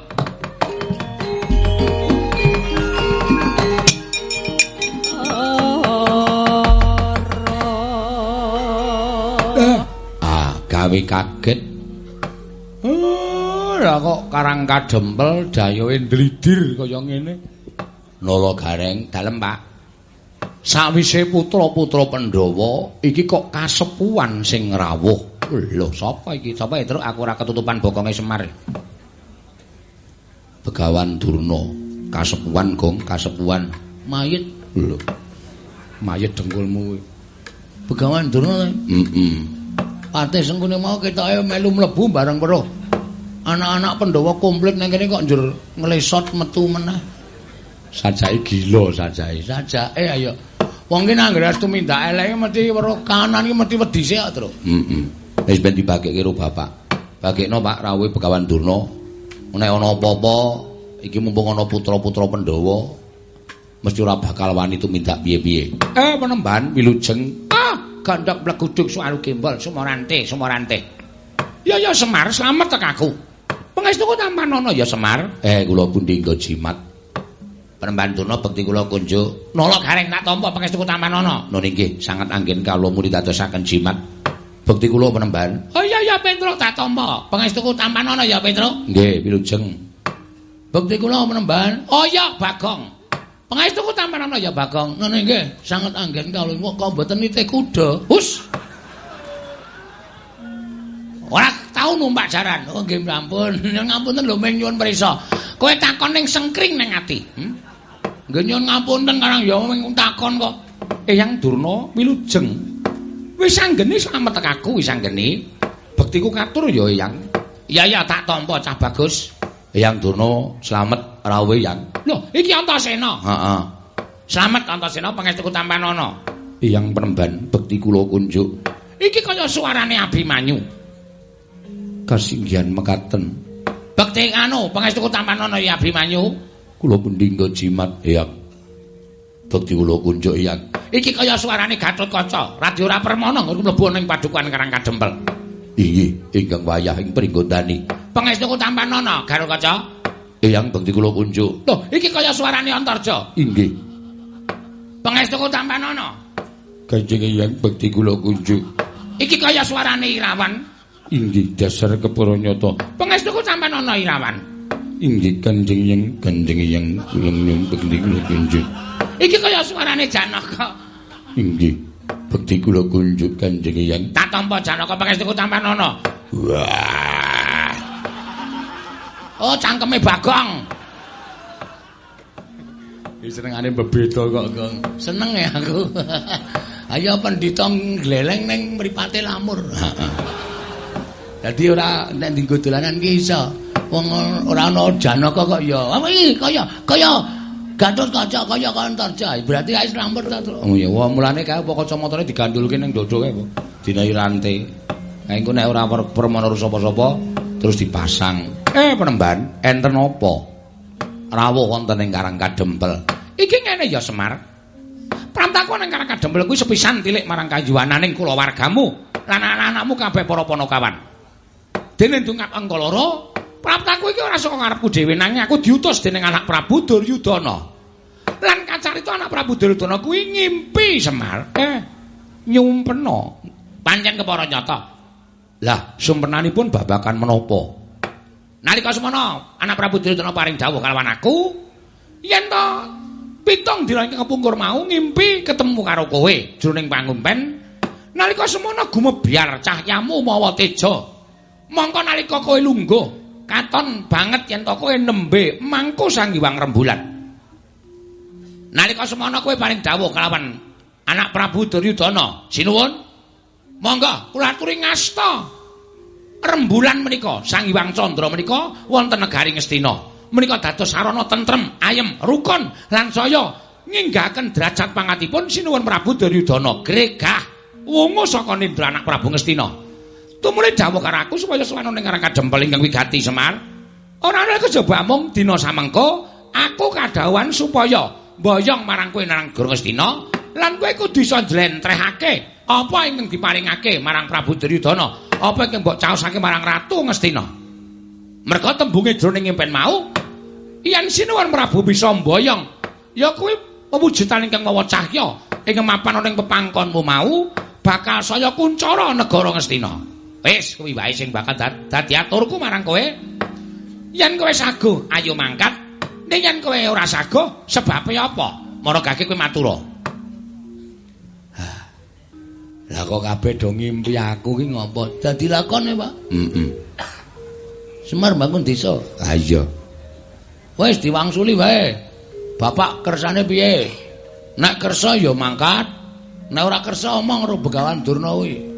ah gawe kaget. Ora kok karang kadempel dayoe ndlidir kaya ngene. Nala gareng dalem Pak sawise putra-putra Pandhawa iki kok kasepuan sing rawuh. Lho sapa iki? Sapa terus aku ora ketutupan bokonge Semar. Begawan Durna. Kasepuan gong kasepuan. Mayit. Lho mayit dengkulmu. Begawan Durna. heeh Patih sengkune mau ketoke melu mlebu bareng weruh. Anak-anak Pandhawa komplit nang kene kok njur nglesot metu meneh. sajake gila sajake. Sajake ayo. Wong ki nang tumindak eleke mesti weruh kanan iki mesti wedi sik kok, Tru. heeh wis ben dibagekke karo bapak. Bagekno Pak rawuhe Begawan Durna. Nek ana apa-apa iki mumpung ana putra-putra Pandhawa mesti ora bakal wani tumindak piye-piye. Eh penemban wilujeng. Ah gandhak bleguduk suaru gembol sumorante sumorante ya ya Semar slamet tek aku. Pangestuku tampan ana ya Semar. Eh kula pundi nggo jimat penemban Durna bekti kula kunjuk nala gareng tak tampa pangestuku tampan ana nun inggih sanget anggen kawula muni dadosaken jimat bekti kula penemban Oh iya ya Petruk tak tampa. Pangestuku tampan ana ya Petruk. nggih wilujeng Bekti kula menemban. Oh iya Bagong. Pangestuku tampan ana ya Bagong. Ngene nggih, sanget anggen kawula kok mboten nitih kuda. Hus. Ora tau numpak jaran. Oh nggih ampun. (laughs) Ngapunten lho ming nyuwun prisa. Kowe takon ning sengkring ning ati. Hmm? Nggih nyuwun ngapunten karang ya ming takon kok. Eyang Durna wilujeng wis anggene slamet aku wis anggene bektiku katur ya Eyang Iya ya tak tampa cah bagus. Eyang Durna slamet rawuhe Eyang Loh, iki Antasena. heeh Slamet Antasena pangestuku tampan ana. Eyang penemban bekti kula kunjuk Iki kaya suarane Abimanyu. kasinggihan mekaten Bekti anu, pangestuku tampan ana ya Abimanyu. Kula pundi nggo jimat Eyang bekti kula kunjuk Eyang Iki kaya suarane Gatotkaca, Radyo Rapermana ngono mlebu ning padukan Karang Kadempel. inggih ingkang wayah ing pringgondani Pangestuku tampan ana, Garukaca. Eyang bekti kula kunjuk Loh, iki kaya suarane Antarja. inggih Pangestuku tampan ana. Kanjeng Eyang bekti kula kunjuk Iki kaya suarane Irawan. inggih dasar kepara nyata Pangestuku tampan ana Irawan. Inggih Kanjeng Eyang Kanjeng Eyang kula nyuwun bekti kula kunjuk Iki kaya suarane Janaka. inggih bekti kula kunjuk Kanjeng Eyang Tak tampa Janaka pangestuku tampan ana. wah Oh, cangkeme Bagong. iki senengane bebeda kok Gong Seneng ya aku. (laughs) Ayo pendhita gleleng ning mripate lamur. Dadi ora nek dienggo dolanan ki iso. Wong ora ana Janaka kok ya. Apa iki kaya kaya Gatot kaca kaya kantarja. Berarti kae lamur ta, oh ya wah mulane kae apa kacamatane digandulke ning dodo kae kok dinahi rantai Nah, engko nek ora permono sapa-sapa terus dipasang. Eh, penemban, enten apa? Rawuh wonten ing Karang Kadempel. Iki ngene ya Semar. Prantaku ning Karang Kadempel kuwi sepisan tilik marang kayuwananing kulawargamu lan anak-anakmu kabeh para panakawan. Dene ndungak engko loro, prantaku iki ora saka ngarepku dhewe nanging aku diutus dening anak Prabu Duryudana. Lan kacarita anak Prabu Duryudana kuwi ngimpi Semar. Eh, nyumpena. Pancen kepara nyata. Lah, sumpenanipun babakan menapa? Nalika semana anak Prabu Duryudana paring dawuh kalawan aku, yen to pitung dina ing kepungkur mau ngimpi ketemu karo kowe jroning pangumpen. Nalika semana gumebyar cahyamu mawa teja. Mongko nalika kowe lungguh, katon banget yen to kowe nembe mangku sanggiwang rembulan. Nalika semana kowe paring dawuh kalawan anak Prabu Duryudana, sinuwun. Monggo kula aturi ngasta rembulan menika Sang Hyang Candra menika wonten negari Ngastina menika dados sarana tentrem ayem rukun lan saya nginggahaken derajat pangatipun sinuwun Prabu Duryudana gregah wungu saka nindra anak Prabu Ngastina tumuli dawuh karo aku supaya suwana ning ngarang kadempel ingkang wigati Semar ora ana kejaba mung dina samengko aku kadhawan supaya mboyong marang kowe nang Gur Ngastina lan kowe kudu iso njlentrehake apa ingkang diparingake marang Prabu Duryudana apa iki mbok caosake marang Ratu Ngastina? Merga tembunge jroning impen mau, yen sinuwun Prabu bisa mboyong, ya kuwi pewujudan ingkang mawa cahya ing mapan ing pepangkonmu mau bakal saya kuncara negara Ngastina. Wis kuwi wae sing bakal dadi aturku marang kowe. Yen kowe sago, ayo mangkat. Ning yen kowe ora sago, sebabe apa? Mara gage kowe matura. Lah kok kabeh do ngimpi aku ki ngopo? Dadi lakone, Pak? Heeh. Semar bangun desa. Ha iya. Wis diwangsuli wae. Bapak kersane piye? Nek kersa ya mangkat. Nek ora kersa omong karo Begawan Durna kuwi.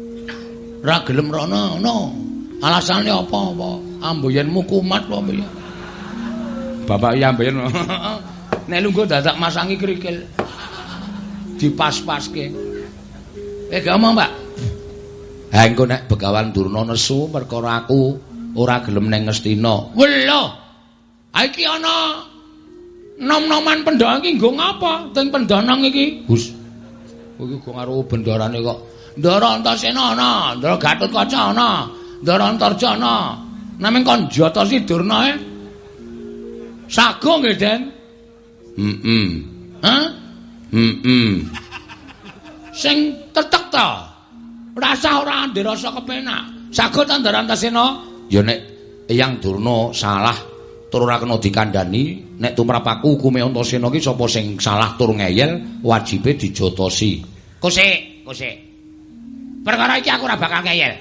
Ora gelem rono, ngono. Alasane apa apa? Amboyenmu kumat apa piye? Bapak ya mben. (laughs) Nek lungguh dadak masangi krikil. Dipas-paske. Eh ngomong, Pak. Ha engko nek Begawan Durna nesu perkara aku ora gelem ning Ngastina. Welo. Ha iki ana nom-noman pendhawa iki nggo ngapa? Teng pendanang iki. Gus. Iki kok karo bendarane kok. Ndara Antasena ana, Ndara Gatotkaca ana, Ndara Antarja ana. Namung kon Jata Sidurna e. Sago nggih, Den? Heeh. Hah? Heeh. Sing tetek ta. Rasa ora ndirasa kepenak. Sago ta Ndara Antasena? Ya nek Eyang Durna salah tur ora kena dikandani, nek tumrap aku hukume Antasena ki sapa sing salah tur ngeyel, wajibe dijotosi. Kusik, kusik. Perkara iki aku ora bakal ngeyel.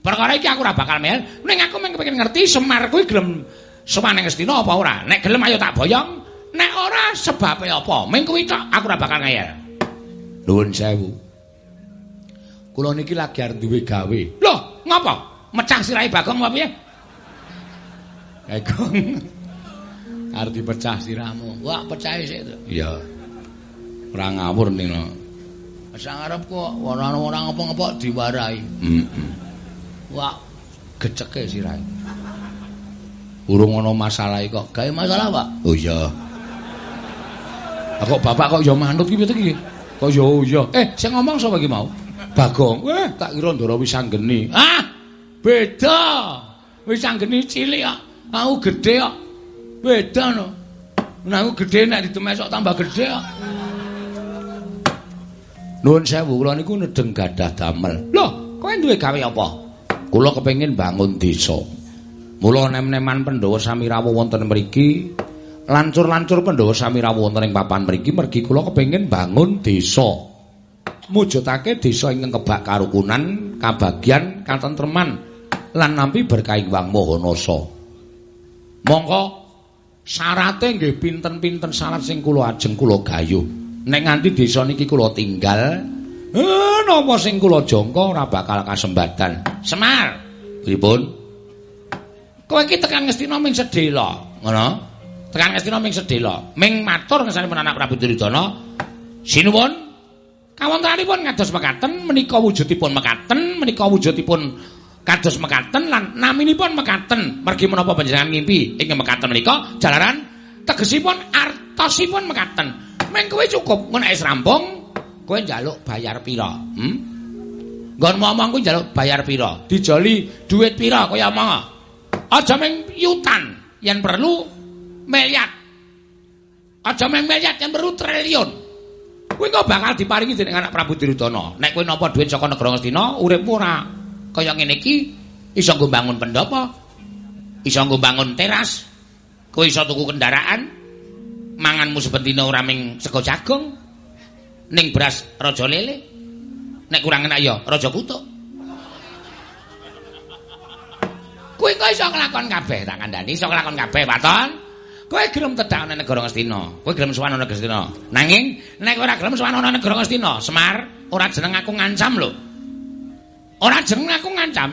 Perkara iki aku ora bakal ngeyel. Ning aku mung kepengin ngerti Semar kuwi gelem semane Ngastina apa ora? Nek gelem ayo tak boyong. Nek ora sebabe apa? Ming kuwi tok aku ora bakal ngeyel. Nuwun sewu. Kula niki lagi arep duwe gawe. Loh, ngapa? Mecah sirahe Bagong apa piye? Bagong. Arep dipecah sirahmu. Wah, pecahe sik to. Iya. Ora ngawur ning. Sang arep kok ora ora ngapa-ngapa diwarai. Heeh. Wah, geceke sirahe. Urung ana masalah kok. Gawe masalah, Pak? Oh iya. Ah, kok bapak kok ya manut ki piye iki? Kok ya oh iya. Eh, sing ngomong sapa iki mau? Bagong. Weh, tak kira Ndara Wisanggeni. Ah, beda. Wisanggeni cilik kok. Aku gedhe kok. Beda no. Nah, aku gedhe nek ditemesok tambah gedhe kok. Nuwun sewu, kula niku nedeng gadah damel. Loh, kowe duwe gawe apa? Kula kepengin bangun desa. Mula nem-neman Pandhawa sami rawuh wonten mriki, lancur-lancur Pandhawa sami rawuh wonten ing papan mriki mergi kula kepengin bangun desa. Mujudake desa ingkang kebak karukunan, kabagyan, katentreman lan nampi berkah Wang Mahanasa. Mongko syarate nggih pinten-pinten syarat sing kula ajeng kula gayuh. Nek nganti desa niki kula tinggal, eh napa sing kula jangka ora bakal kasembatan. Semar, Pripun? kowe iki tekan Ngastina ming sedhela, ngono? Tekan Ngastina ming sedhela. Ming matur ngesanipun anak Prabu Duryudana. Sinuwun kawontenanipun ngados mekaten menika wujudipun mekaten, menika wujudipun kados mekaten lan naminipun mekaten. Mergi menapa panjenengan ngimpi ing mekaten menika jalaran tegesipun artosipun mekaten. Ming kowe cukup menawa wis rampung, kowe njaluk bayar pira? Hmm? Nggon ngomong kuwi njaluk bayar pira? Dijoli duit pira kaya omong. Aja ming yutan yen perlu miliar. Aja ming miliar yen perlu triliun. Kuwi kok bakal diparingi dening anak Prabu Duryudana. Nek kowe nampa duit saka negara Ngastina, uripmu ora kaya ngene iki iso nggo bangun pendapa. iso nggo bangun teras, kowe iso tuku kendaraan, manganmu sebentino ora ming sego jagung, ning beras raja lele. Nek kurang enak ya raja kutuk. Kowe kok iso nglakon kabeh tak kandhani, iso nglakon kabeh, Paton. Kowe gelem tedak ana negara Ngastina. Kowe gelem sowan ana Ngastina. Nanging nek ora gelem sowan ana negara Ngastina, Semar, ora jeneng aku ngancam lho. Ora jeneng aku ngancam.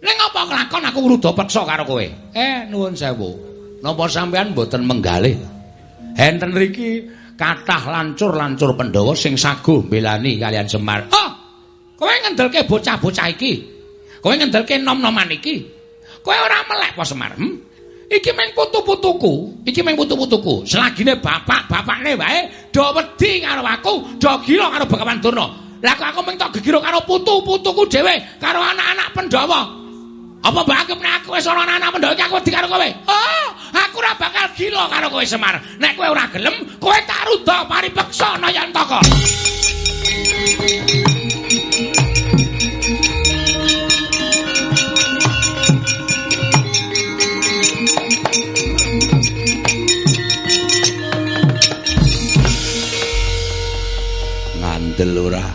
Ning apa kelakon aku ngrudo peksa karo kowe? Eh, nuwun sewu. Napa sampean mboten menggalih? Henten riki kathah lancur-lancur Pandhawa sing saguh mbelani kalian Semar. Oh, kowe ngendelke bocah-bocah iki. Kowe ngendelke nom-noman iki. Kowe ora melek apa Semar? Hmm? Iki meng putu-putuku, iki meng putu-putuku. Selagine bapak-bapakne wae do wedi karo aku, do gila karo Bagawan Durna. Lah kok aku meng tok gegiro karo putu-putuku dhewe, karo anak-anak Pandhawa. Apa mbak aku wis ana anak iki aku wedi karo kowe? Oh, aku ora bakal gila karo kowe Semar. Nek kowe ora gelem, kowe tak rudha paripeksa Nayantaka. ngandel ora.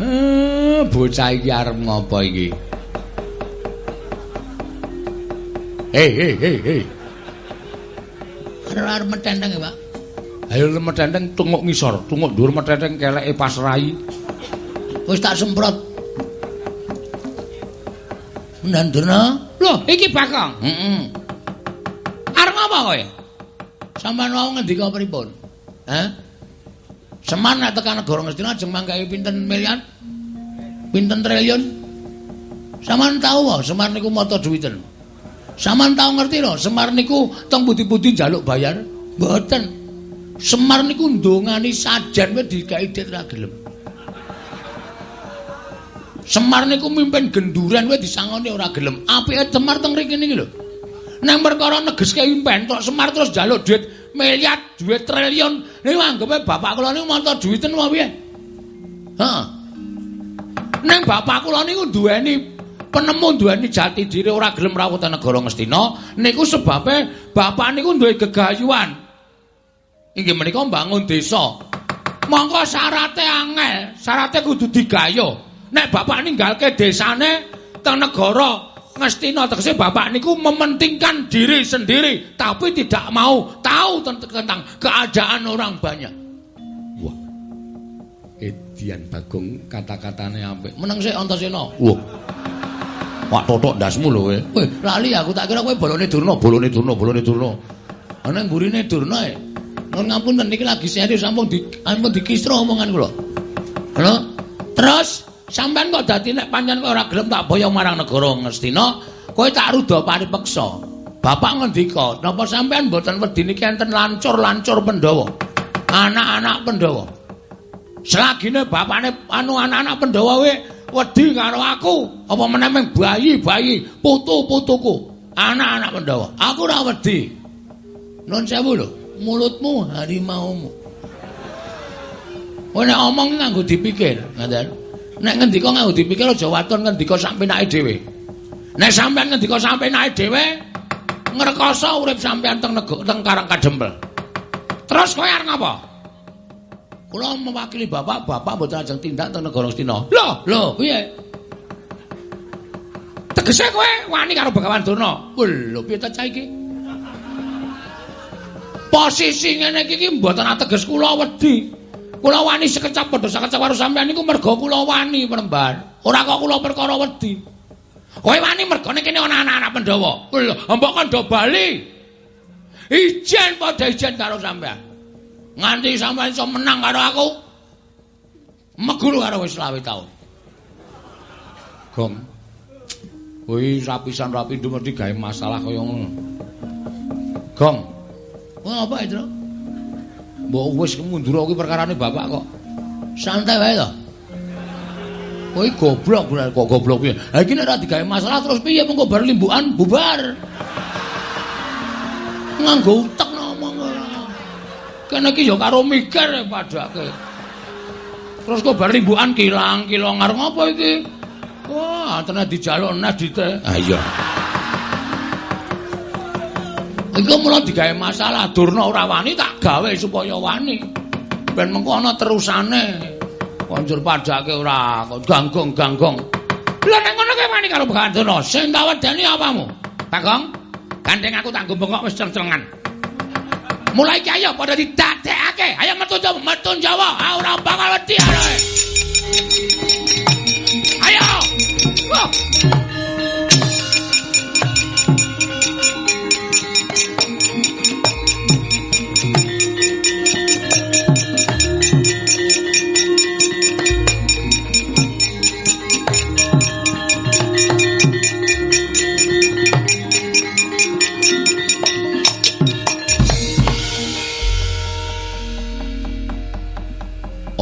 Eh, bocah iki arep ngopo iki? Hei, hei, hei, hei. Arep metenteng ya, Pak. Ayo metenteng tunguk ngisor, tunguk dhuwur metenteng keleke pas rai. Wis tak semprot. Mendandurna. Loh, iki Bakong. Heeh. Arep ngopo kowe? Sampeyan wau ngendika pripun? Hah? Semar nek tekan negara Ngastina ajeng mangkai pinten miliar? Pinten triliun? Saman tahu wae Semar niku mata duwiten. Saman tahu ngerti lho, Semar niku teng putih-putih njaluk bayar? Mboten. Semar niku ndongani sajan wae dikai dit ra gelem. Semar niku mimpin genduran wae disangoni ora gelem. Apike Semar teng mriki niki lho. Nang perkara negeske impen tok Semar terus njaluk duit miliar, duit triliun. Niku anggape bapak kula niku montor duwiten wae piye? Heeh. Nang bapak kula niku duweni penemu duweni jati diri ora gelem rawuh negara Ngastina niku sebabe bapak niku duwe gegayuhan. Inggih menika mbangun desa. Mongko syarate angel, syarate kudu digayo. Nek bapak ninggalke desane teng negara Ngastina tegese bapak niku mementingkan diri sendiri tapi tidak mau tahu tentang keadaan orang banyak. Wah. Edian Bagong kata-katane apik. Meneng sik Antasena. Wah. Wak totok ndasmu lho kowe. Weh, lali aku tak kira kowe bolone Durna, bolone Durna, bolone Durna. Ana ngurine Durna e. Nuwun ngapunten niki lagi serius sampun di ampun dikisro omongan kula. Lho, terus sampean kok dadi nek pancen kowe ora gelem tak boyong marang negara Ngastina, kowe tak rudha paripeksa. Bapak ngendika, napa sampean mboten wedi niki enten lancur-lancur Pandhawa? Anak-anak Pandhawa. Selagine bapakne anu anak-anak Pandhawa we wedi karo aku, apa meneh bayi-bayi, putu-putuku, anak-anak Pandhawa. Aku ora wedi. Nun sewu lho, mulutmu harimaumu. Nek omong nganggo dipikir, ngoten. Nek ngendika nganggo dipikir aja waton ngendika sampe nake dhewe. Nek sampean ngendika sampe nake dhewe, ngrekoso urip sampean teng nego teng Karang Kadempel. Terus kowe arep ngapa? Kula mewakili bapak, bapak mboten ajeng tindak teng negara Astina. Lho, lho, piye? Tegese kowe wani karo Begawan Durna. Lho, piye ta iki? Posisi ngene iki mboten ateges kula wedi. Kula wani sekecap padha sekecap karo sampean niku merga kula wani penembar. Ora kok kula perkara wedi. Kowe wani mergane kene ana anak-anak Pandhawa. Lho, mbok kandha bali. Ijen padha ijen karo sampean. Nganti sampean iso menang karo aku. Meguru karo wis 20 taun. Gong. Kuwi rapisan rapi ndu mesti gawe masalah kaya ngono. Gong. Wah, apa itu? Mbok wis mundur kuwi perkarane bapak kok. Santai wae to. Kowe goblok bener kok goblok piye? Ha iki nek ora digawe masalah terus piye mengko bar limbukan bubar. Nganggo utek ngomong. Kene iki ya karo mikir padake. Terus kok bar limbukan kilang kilang arep ngopo iki? Wah, tenan dijaluk nes dite. Ah iya. Iku mula digawe masalah Durna ora wani tak gawe supaya wani. Ben mengko ana terusane. Konjur padake ora ganggong-ganggong. Lha nek ngono kowe wani karo Bagandana, sing tak wedeni apamu? Bagong, gandeng aku tak bengok wis ceng-cengan. Mulai iki ayo padha didadekake. Ayo metu Jawa, metu Jawa. Ah ora bakal wedi ae.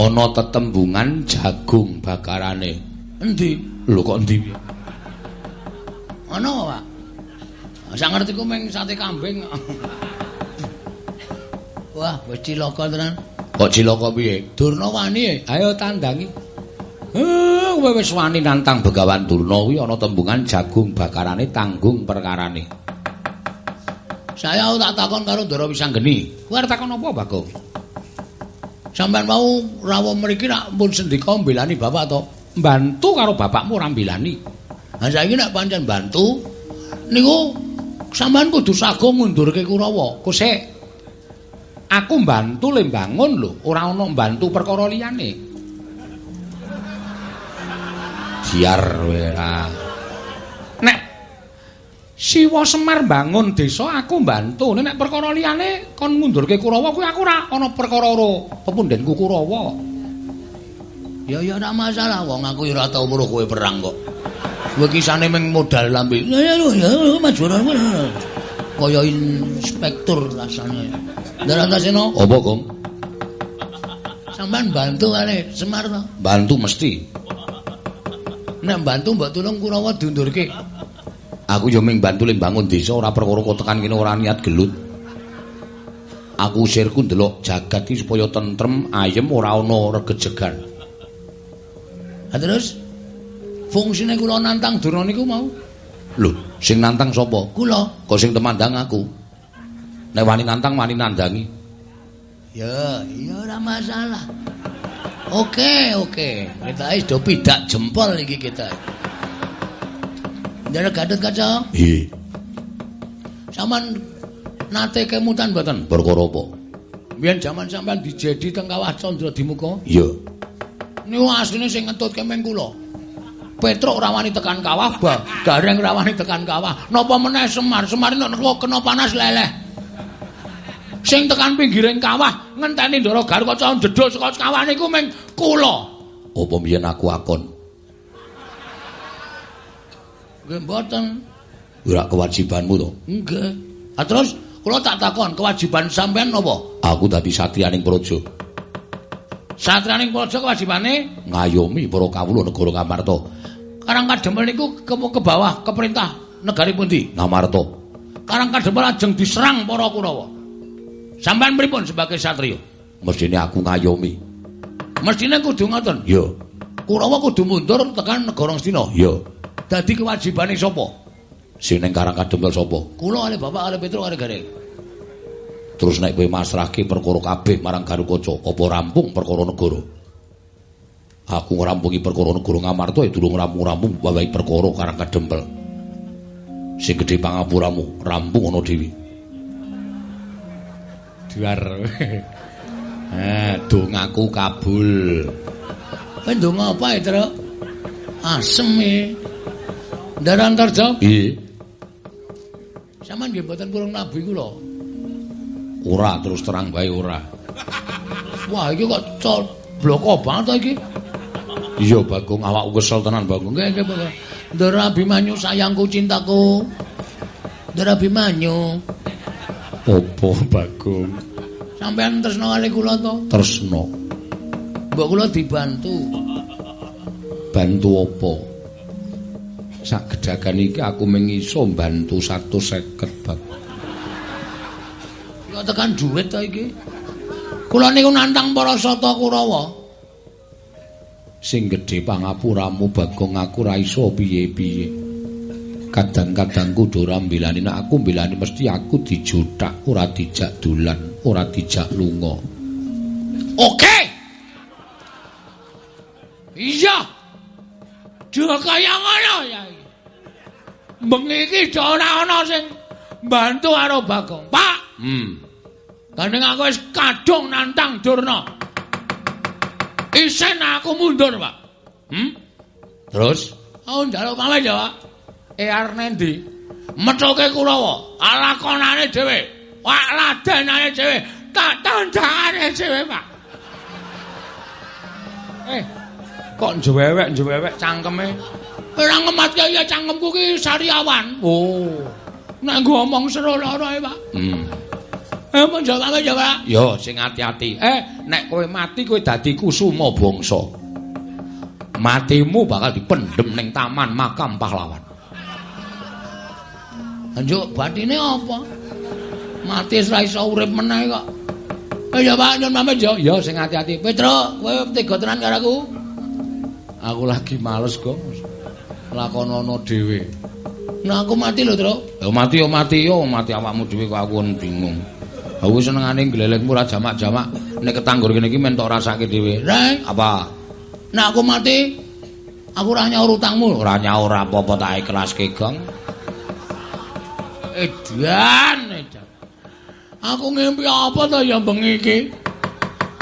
Ana tetembungan jagung bakarane. Endi? Lho kok endi? Ana, Pak. Sak ngerti ku meng sate kambing. Wah, wis cilaka tenan. Kok cilaka piye? Durna wani e. Ayo tandangi. Eh, kowe wis wani nantang Begawan Durna kuwi ana tembungan jagung bakarane tanggung perkarane. Saya tak takon karo Ndara Wisanggeni. Kowe arep takon apa, Bagong? Sampeyan mau rawuh mriki nak pun sendika mbelani bapak to? Bantu karo bapakmu ora mbilani. Lah saiki nek pancen bantu niku sampean kudu sago ngundurke Kurawa. Kusik. Aku mbantu le bangun lho, ora ana mbantu perkara liyane. Biar kowe Nek Siwa Semar bangun desa aku mbantu. Nek perkara liyane kon ngundurke Kurawa kuwi aku ora ana perkara ro pepundenku Kurawa. Ya ya ora masalah wong aku ya ora tau weruh kowe perang kok. Kowe kisane meng modal lambe. Ya ya ya maju ora. Kaya inspektur rasane. Ndarantasena Apa, Kong? sampean bantu kali Semar to. Bantu mesti. Nek bantu mbok tulung Kurawa diundurke. Aku yo ming bantu ling bangun desa ora perkara kok tekan kene ora niat gelut. Aku usirku ndelok jagat iki supaya tentrem, ayem ora ana regejegan. Ha terus fungsine kula nantang Durna niku mau Lho, sing nantang sapa? kula. Kok sing temandang aku? Nek wani nantang wani nandangi. Ya, ya ora masalah. Oke, oke. Kita wis do pidak jempol iki kita. Ndara Gatot Kaca, Nggih. sampean nate kemutan mboten? Perkara apa? Biyen jaman sampean dijedi teng Kawah Candra Dimuka, Iya. niku asline sing ngentutke meng kula. Petruk ora wani tekan kawah, ba, gareng ora wani tekan kawah. Napa meneh Semar? Semar nek kena panas leleh. Sing tekan pinggiring kawah ngenteni Ndara Garkaca jedul saka kawah niku meng kula. Apa biyen aku akon? Nggih mboten. Ora kewajibanmu to. Nggih. Ah terus kula tak takon, kewajiban sampean napa? Aku dadi satriyaning praja, Satriyaning praja kewajibane ngayomi para kawula negara Kamarta. Karang Kademel niku ke, ke bawah ke negari pundi? Ngamarta. Karang Kademel ajeng diserang para Kurawa. Sampean pripun sebagai satriya? Mestine aku ngayomi. Mestine kudu ngoten. Iya. Kurawa kudu mundur tekan negara Astina. Iya. Dadi kewajibane sapa? Sing ning Karang Kademel sapa? Kula kali bapak kali Petruk kali Gareng. Terus nek kowe masrahke perkara kabeh marang Garukaca, apa rampung perkara negara? Aku ngrampungi perkara negara Ngamarta ya durung rampung-rampung wawahi perkara Karang Kadempel. Sing gedhe pangapuramu rampung ana dhewe. Duar. (laughs) Eh, dongaku kabul. Kowe ndonga apa ya, Truk? Asem e. Ndaran Tarja, Nggih. sampean nggih mboten kurang nabi kula. Ora terus terang bae ora. Wah, iki kok col bloko banget to iki. Iya Bagong awakku kesel tenan Bagong. Nggih, nggih. Ndara Abimanyu sayangku cintaku. Ndara Abimanyu, Apa Bagong? sampean tresno kali kula to? Tresno. Mbok kula dibantu. Bantu apa? Sak gedagan iki aku mengiso bantu 150 bag. Kok tekan dhuwit to iki? Kula niku nantang para sata Kurawa. Sing gedhe pangapuramu Bagong aku ra iso piye-piye. kadang-kadang kudu ora mbelani nek aku mbelani mesti aku dijutak ora dijak dolan ora dijak lunga oke iya dhewe kaya ngono ya. Bengi iki ora ana sing bantu karo Bagong. Pak! Hmm. Gandeng aku wis kadung nantang Durna. Isen aku mundur Pak. Hmm? Terus? Oh, njaluk pamit ya, Pak. E Arnendi. Metuke Kurawa, alakonane dhewe. Wak ladenane dhewe, tak tandangane dhewe, Pak. Eh, kok njewewek-njewewek cangkeme? Ora ngematke ya cangkemku ki sariawan. Oh. Nek ngomong sero lara Pak. Hmm. Eh, mau jawab apa ya, Pak? Yo, sing ati-ati. Eh, nek kowe mati kowe dadi kusuma bangsa. matimu bakal dipendem ning taman makam pahlawan. Anjuk batine apa? Mati ora iso urip meneh kok. Eh ya Pak, nyun pamit yo. Ya sing ati-ati. Petro, kowe tega tenan karo aku? Aku lagi males, Gong. Lakonono dhewe. Nah aku mati lho, Tro. Ya mati yo mati yo, mati awakmu dhewe kok aku bingung. Aku senengane glelengmu ora jamak-jamak nek ketanggur kene iki men tok rasake dhewe. Rek, apa? Nek aku mati, aku ora nyaur utangmu. Ora nyaur apa-apa tak ikhlaske, Gong. Edan, edan. Aku ngimpi apa to ya bengi iki?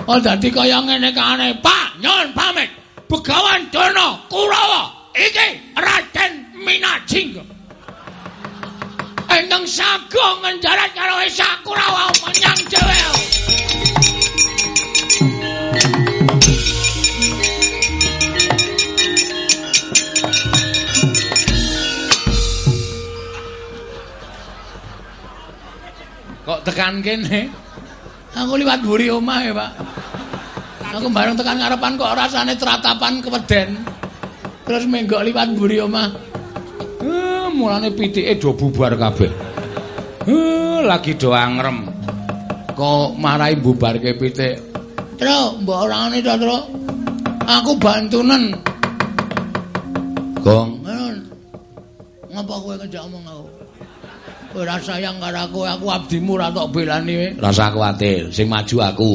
Oh dadi kaya ngene kane, Pak, nyon pamit. Begawan Dono Kurawa iki Raden Minajing. Endeng sago ngendarat karo Esa Kurawa menyang dhewe. Kok tekan kene? Aku liwat mburi omah ya, Pak. Aku bareng tekan ngarepan kok rasane tratapan keweden. Terus menggok liwat mburi omah. Eh, mulane pitike do bubar kabeh. Eh, lagi do angrem. Kok marai bubarke pitik? Tro, mbok ora ngene to, Tro. Aku bantunen. Gong, Ngapa kowe ngejak omong aku? Ora sayang karo aku, aku abdimu ora tok belani kowe. rasa kuwatir, sing maju aku.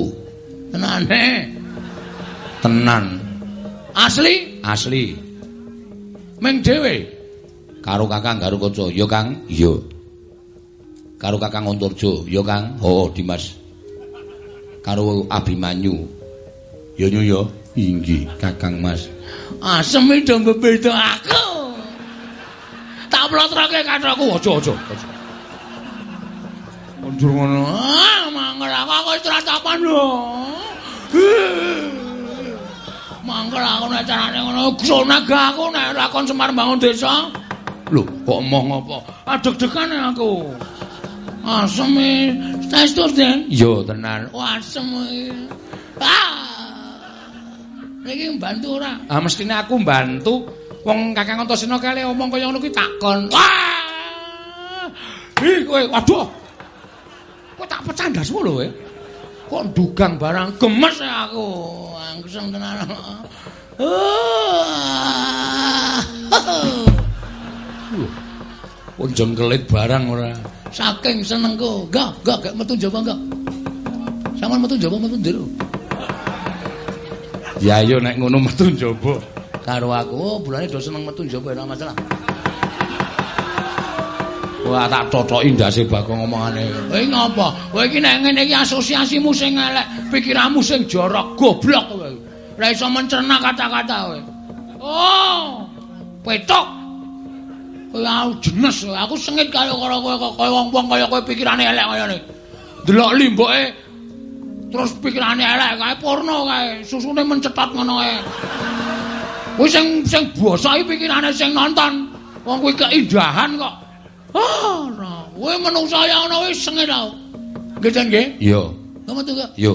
Tenane. Tenan, Asli asli. ming dhewe. Karo Kakang Garukaca, ya Kang? Iya. Karo Kakang Anturjo, ya Kang? Oh, Dimas. Karo Abimanyu. Ya nyu ya. Inggih, Kakang Mas. Asem itu bebeda aku. Tak plotroke kathokku aja aja. Anjur ngono. Ah, mangkel aku aku tratapan lho. Mangkel aku nek carane ngono gusonaga aku nek lakon Semar bangun desa. Lho, kok omong apa? Adeg-degane aku. Asem testo Den. Iya, tenan. Wah, asem iki. Ah. Iki mbantu ora? Ah mestine aku mbantu wong Kakang Antasena kali omong kaya ngono kuwi takon. Wah! Ih kowe, waduh. Kok tak pecah ndasmu lho kowe. Kok dugang barang Gemes aku. Angseng tenan. Kok jengkelit barang ora. Saking senengku. Enggak, enggak, gak metu njaba enggak. Saman metu njaba metu njero. Ya ayo nek ngono metu njaba. Karo aku, oh, bulane do seneng metu njaba ora masalah. Wah tak cocoki ndase Bagong omongane. Kowe ngapa? Kowe iki nek ngene iki asosiasimu sing elek, pikiranmu sing jorok, goblok kowe. Ora iso mencerna kata-kata kowe. Oh, petok. Kowe aku jenes, aku sengit karo karo kowe kaya wong-wong kaya kowe pikirane elek kaya ngene. Delok limboke terus pikirane elek kae porno kae, susune mencetot ngono kae. Kowe sing sing basa iki pikirane sing nonton. Wong kuwi keindahan kok. Ora. Kowe menungsa ya ana wis sengit tau. Nggih, Jan, nggih. Iya, Kamu tuh gak? yo.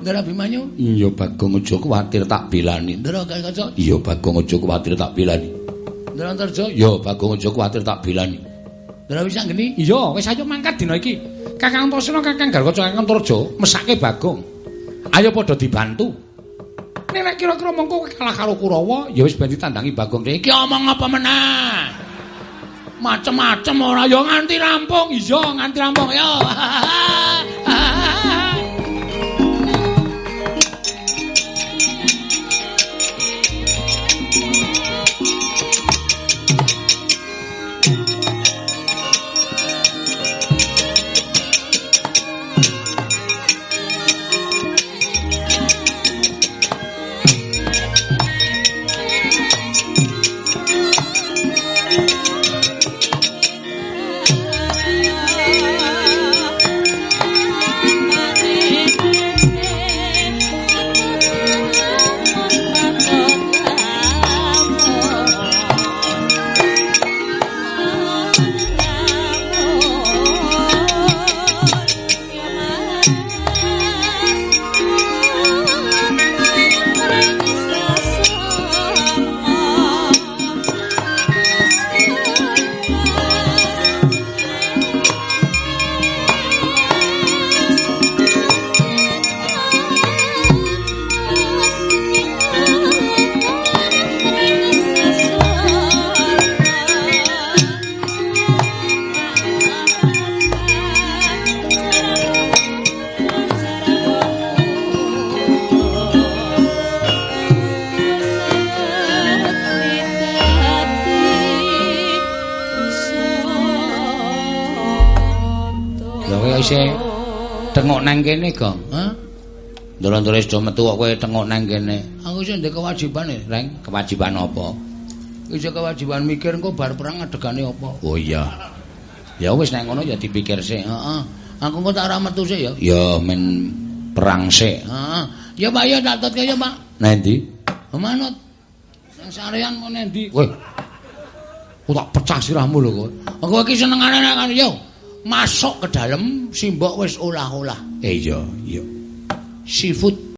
Ndara Bimanyu. Iya Bagong aja kuwatir tak belani. Ndara Kaca. Iya Bagong aja kuwatir tak belani. Ndara Antarjo. Iya Bagong aja kuwatir tak belani. Ndara Wisang Geni. Iya, wis ayo mangkat dina iki. Kakang Antasena, Kakang Garwaca, Kakang Antarja mesake Bagong. Ayo padha dibantu. Nek kira-kira mongko kalah karo Kurawa, ya wis ben ditandangi Bagong. Iki omong apa meneh? Macem-macem ora ya nganti rampung. Iya nganti rampung ya (laughs) nang kene, Gong. Hah? Ndoro-ndoro wis do metu kok kowe tengok nang kene. Aku sing ndek kewajiban Reng. Kewajiban apa? Iki kewajiban mikir engko bar perang adegane apa. Oh iya. Ya wis nek ngono ya dipikir sik. Heeh. Aku kok tak ora metu sik ya. Ya men perang sik. Heeh. Ya Pak ya catet kaya Pak. Nah endi? Manut. Nang sarean kok endi? Weh. Ku tak pecah sirahmu lho kowe. Aku iki senengane nek yo. Masuk ke dalam simbok wis olah-olah. Iya, iya. Seafood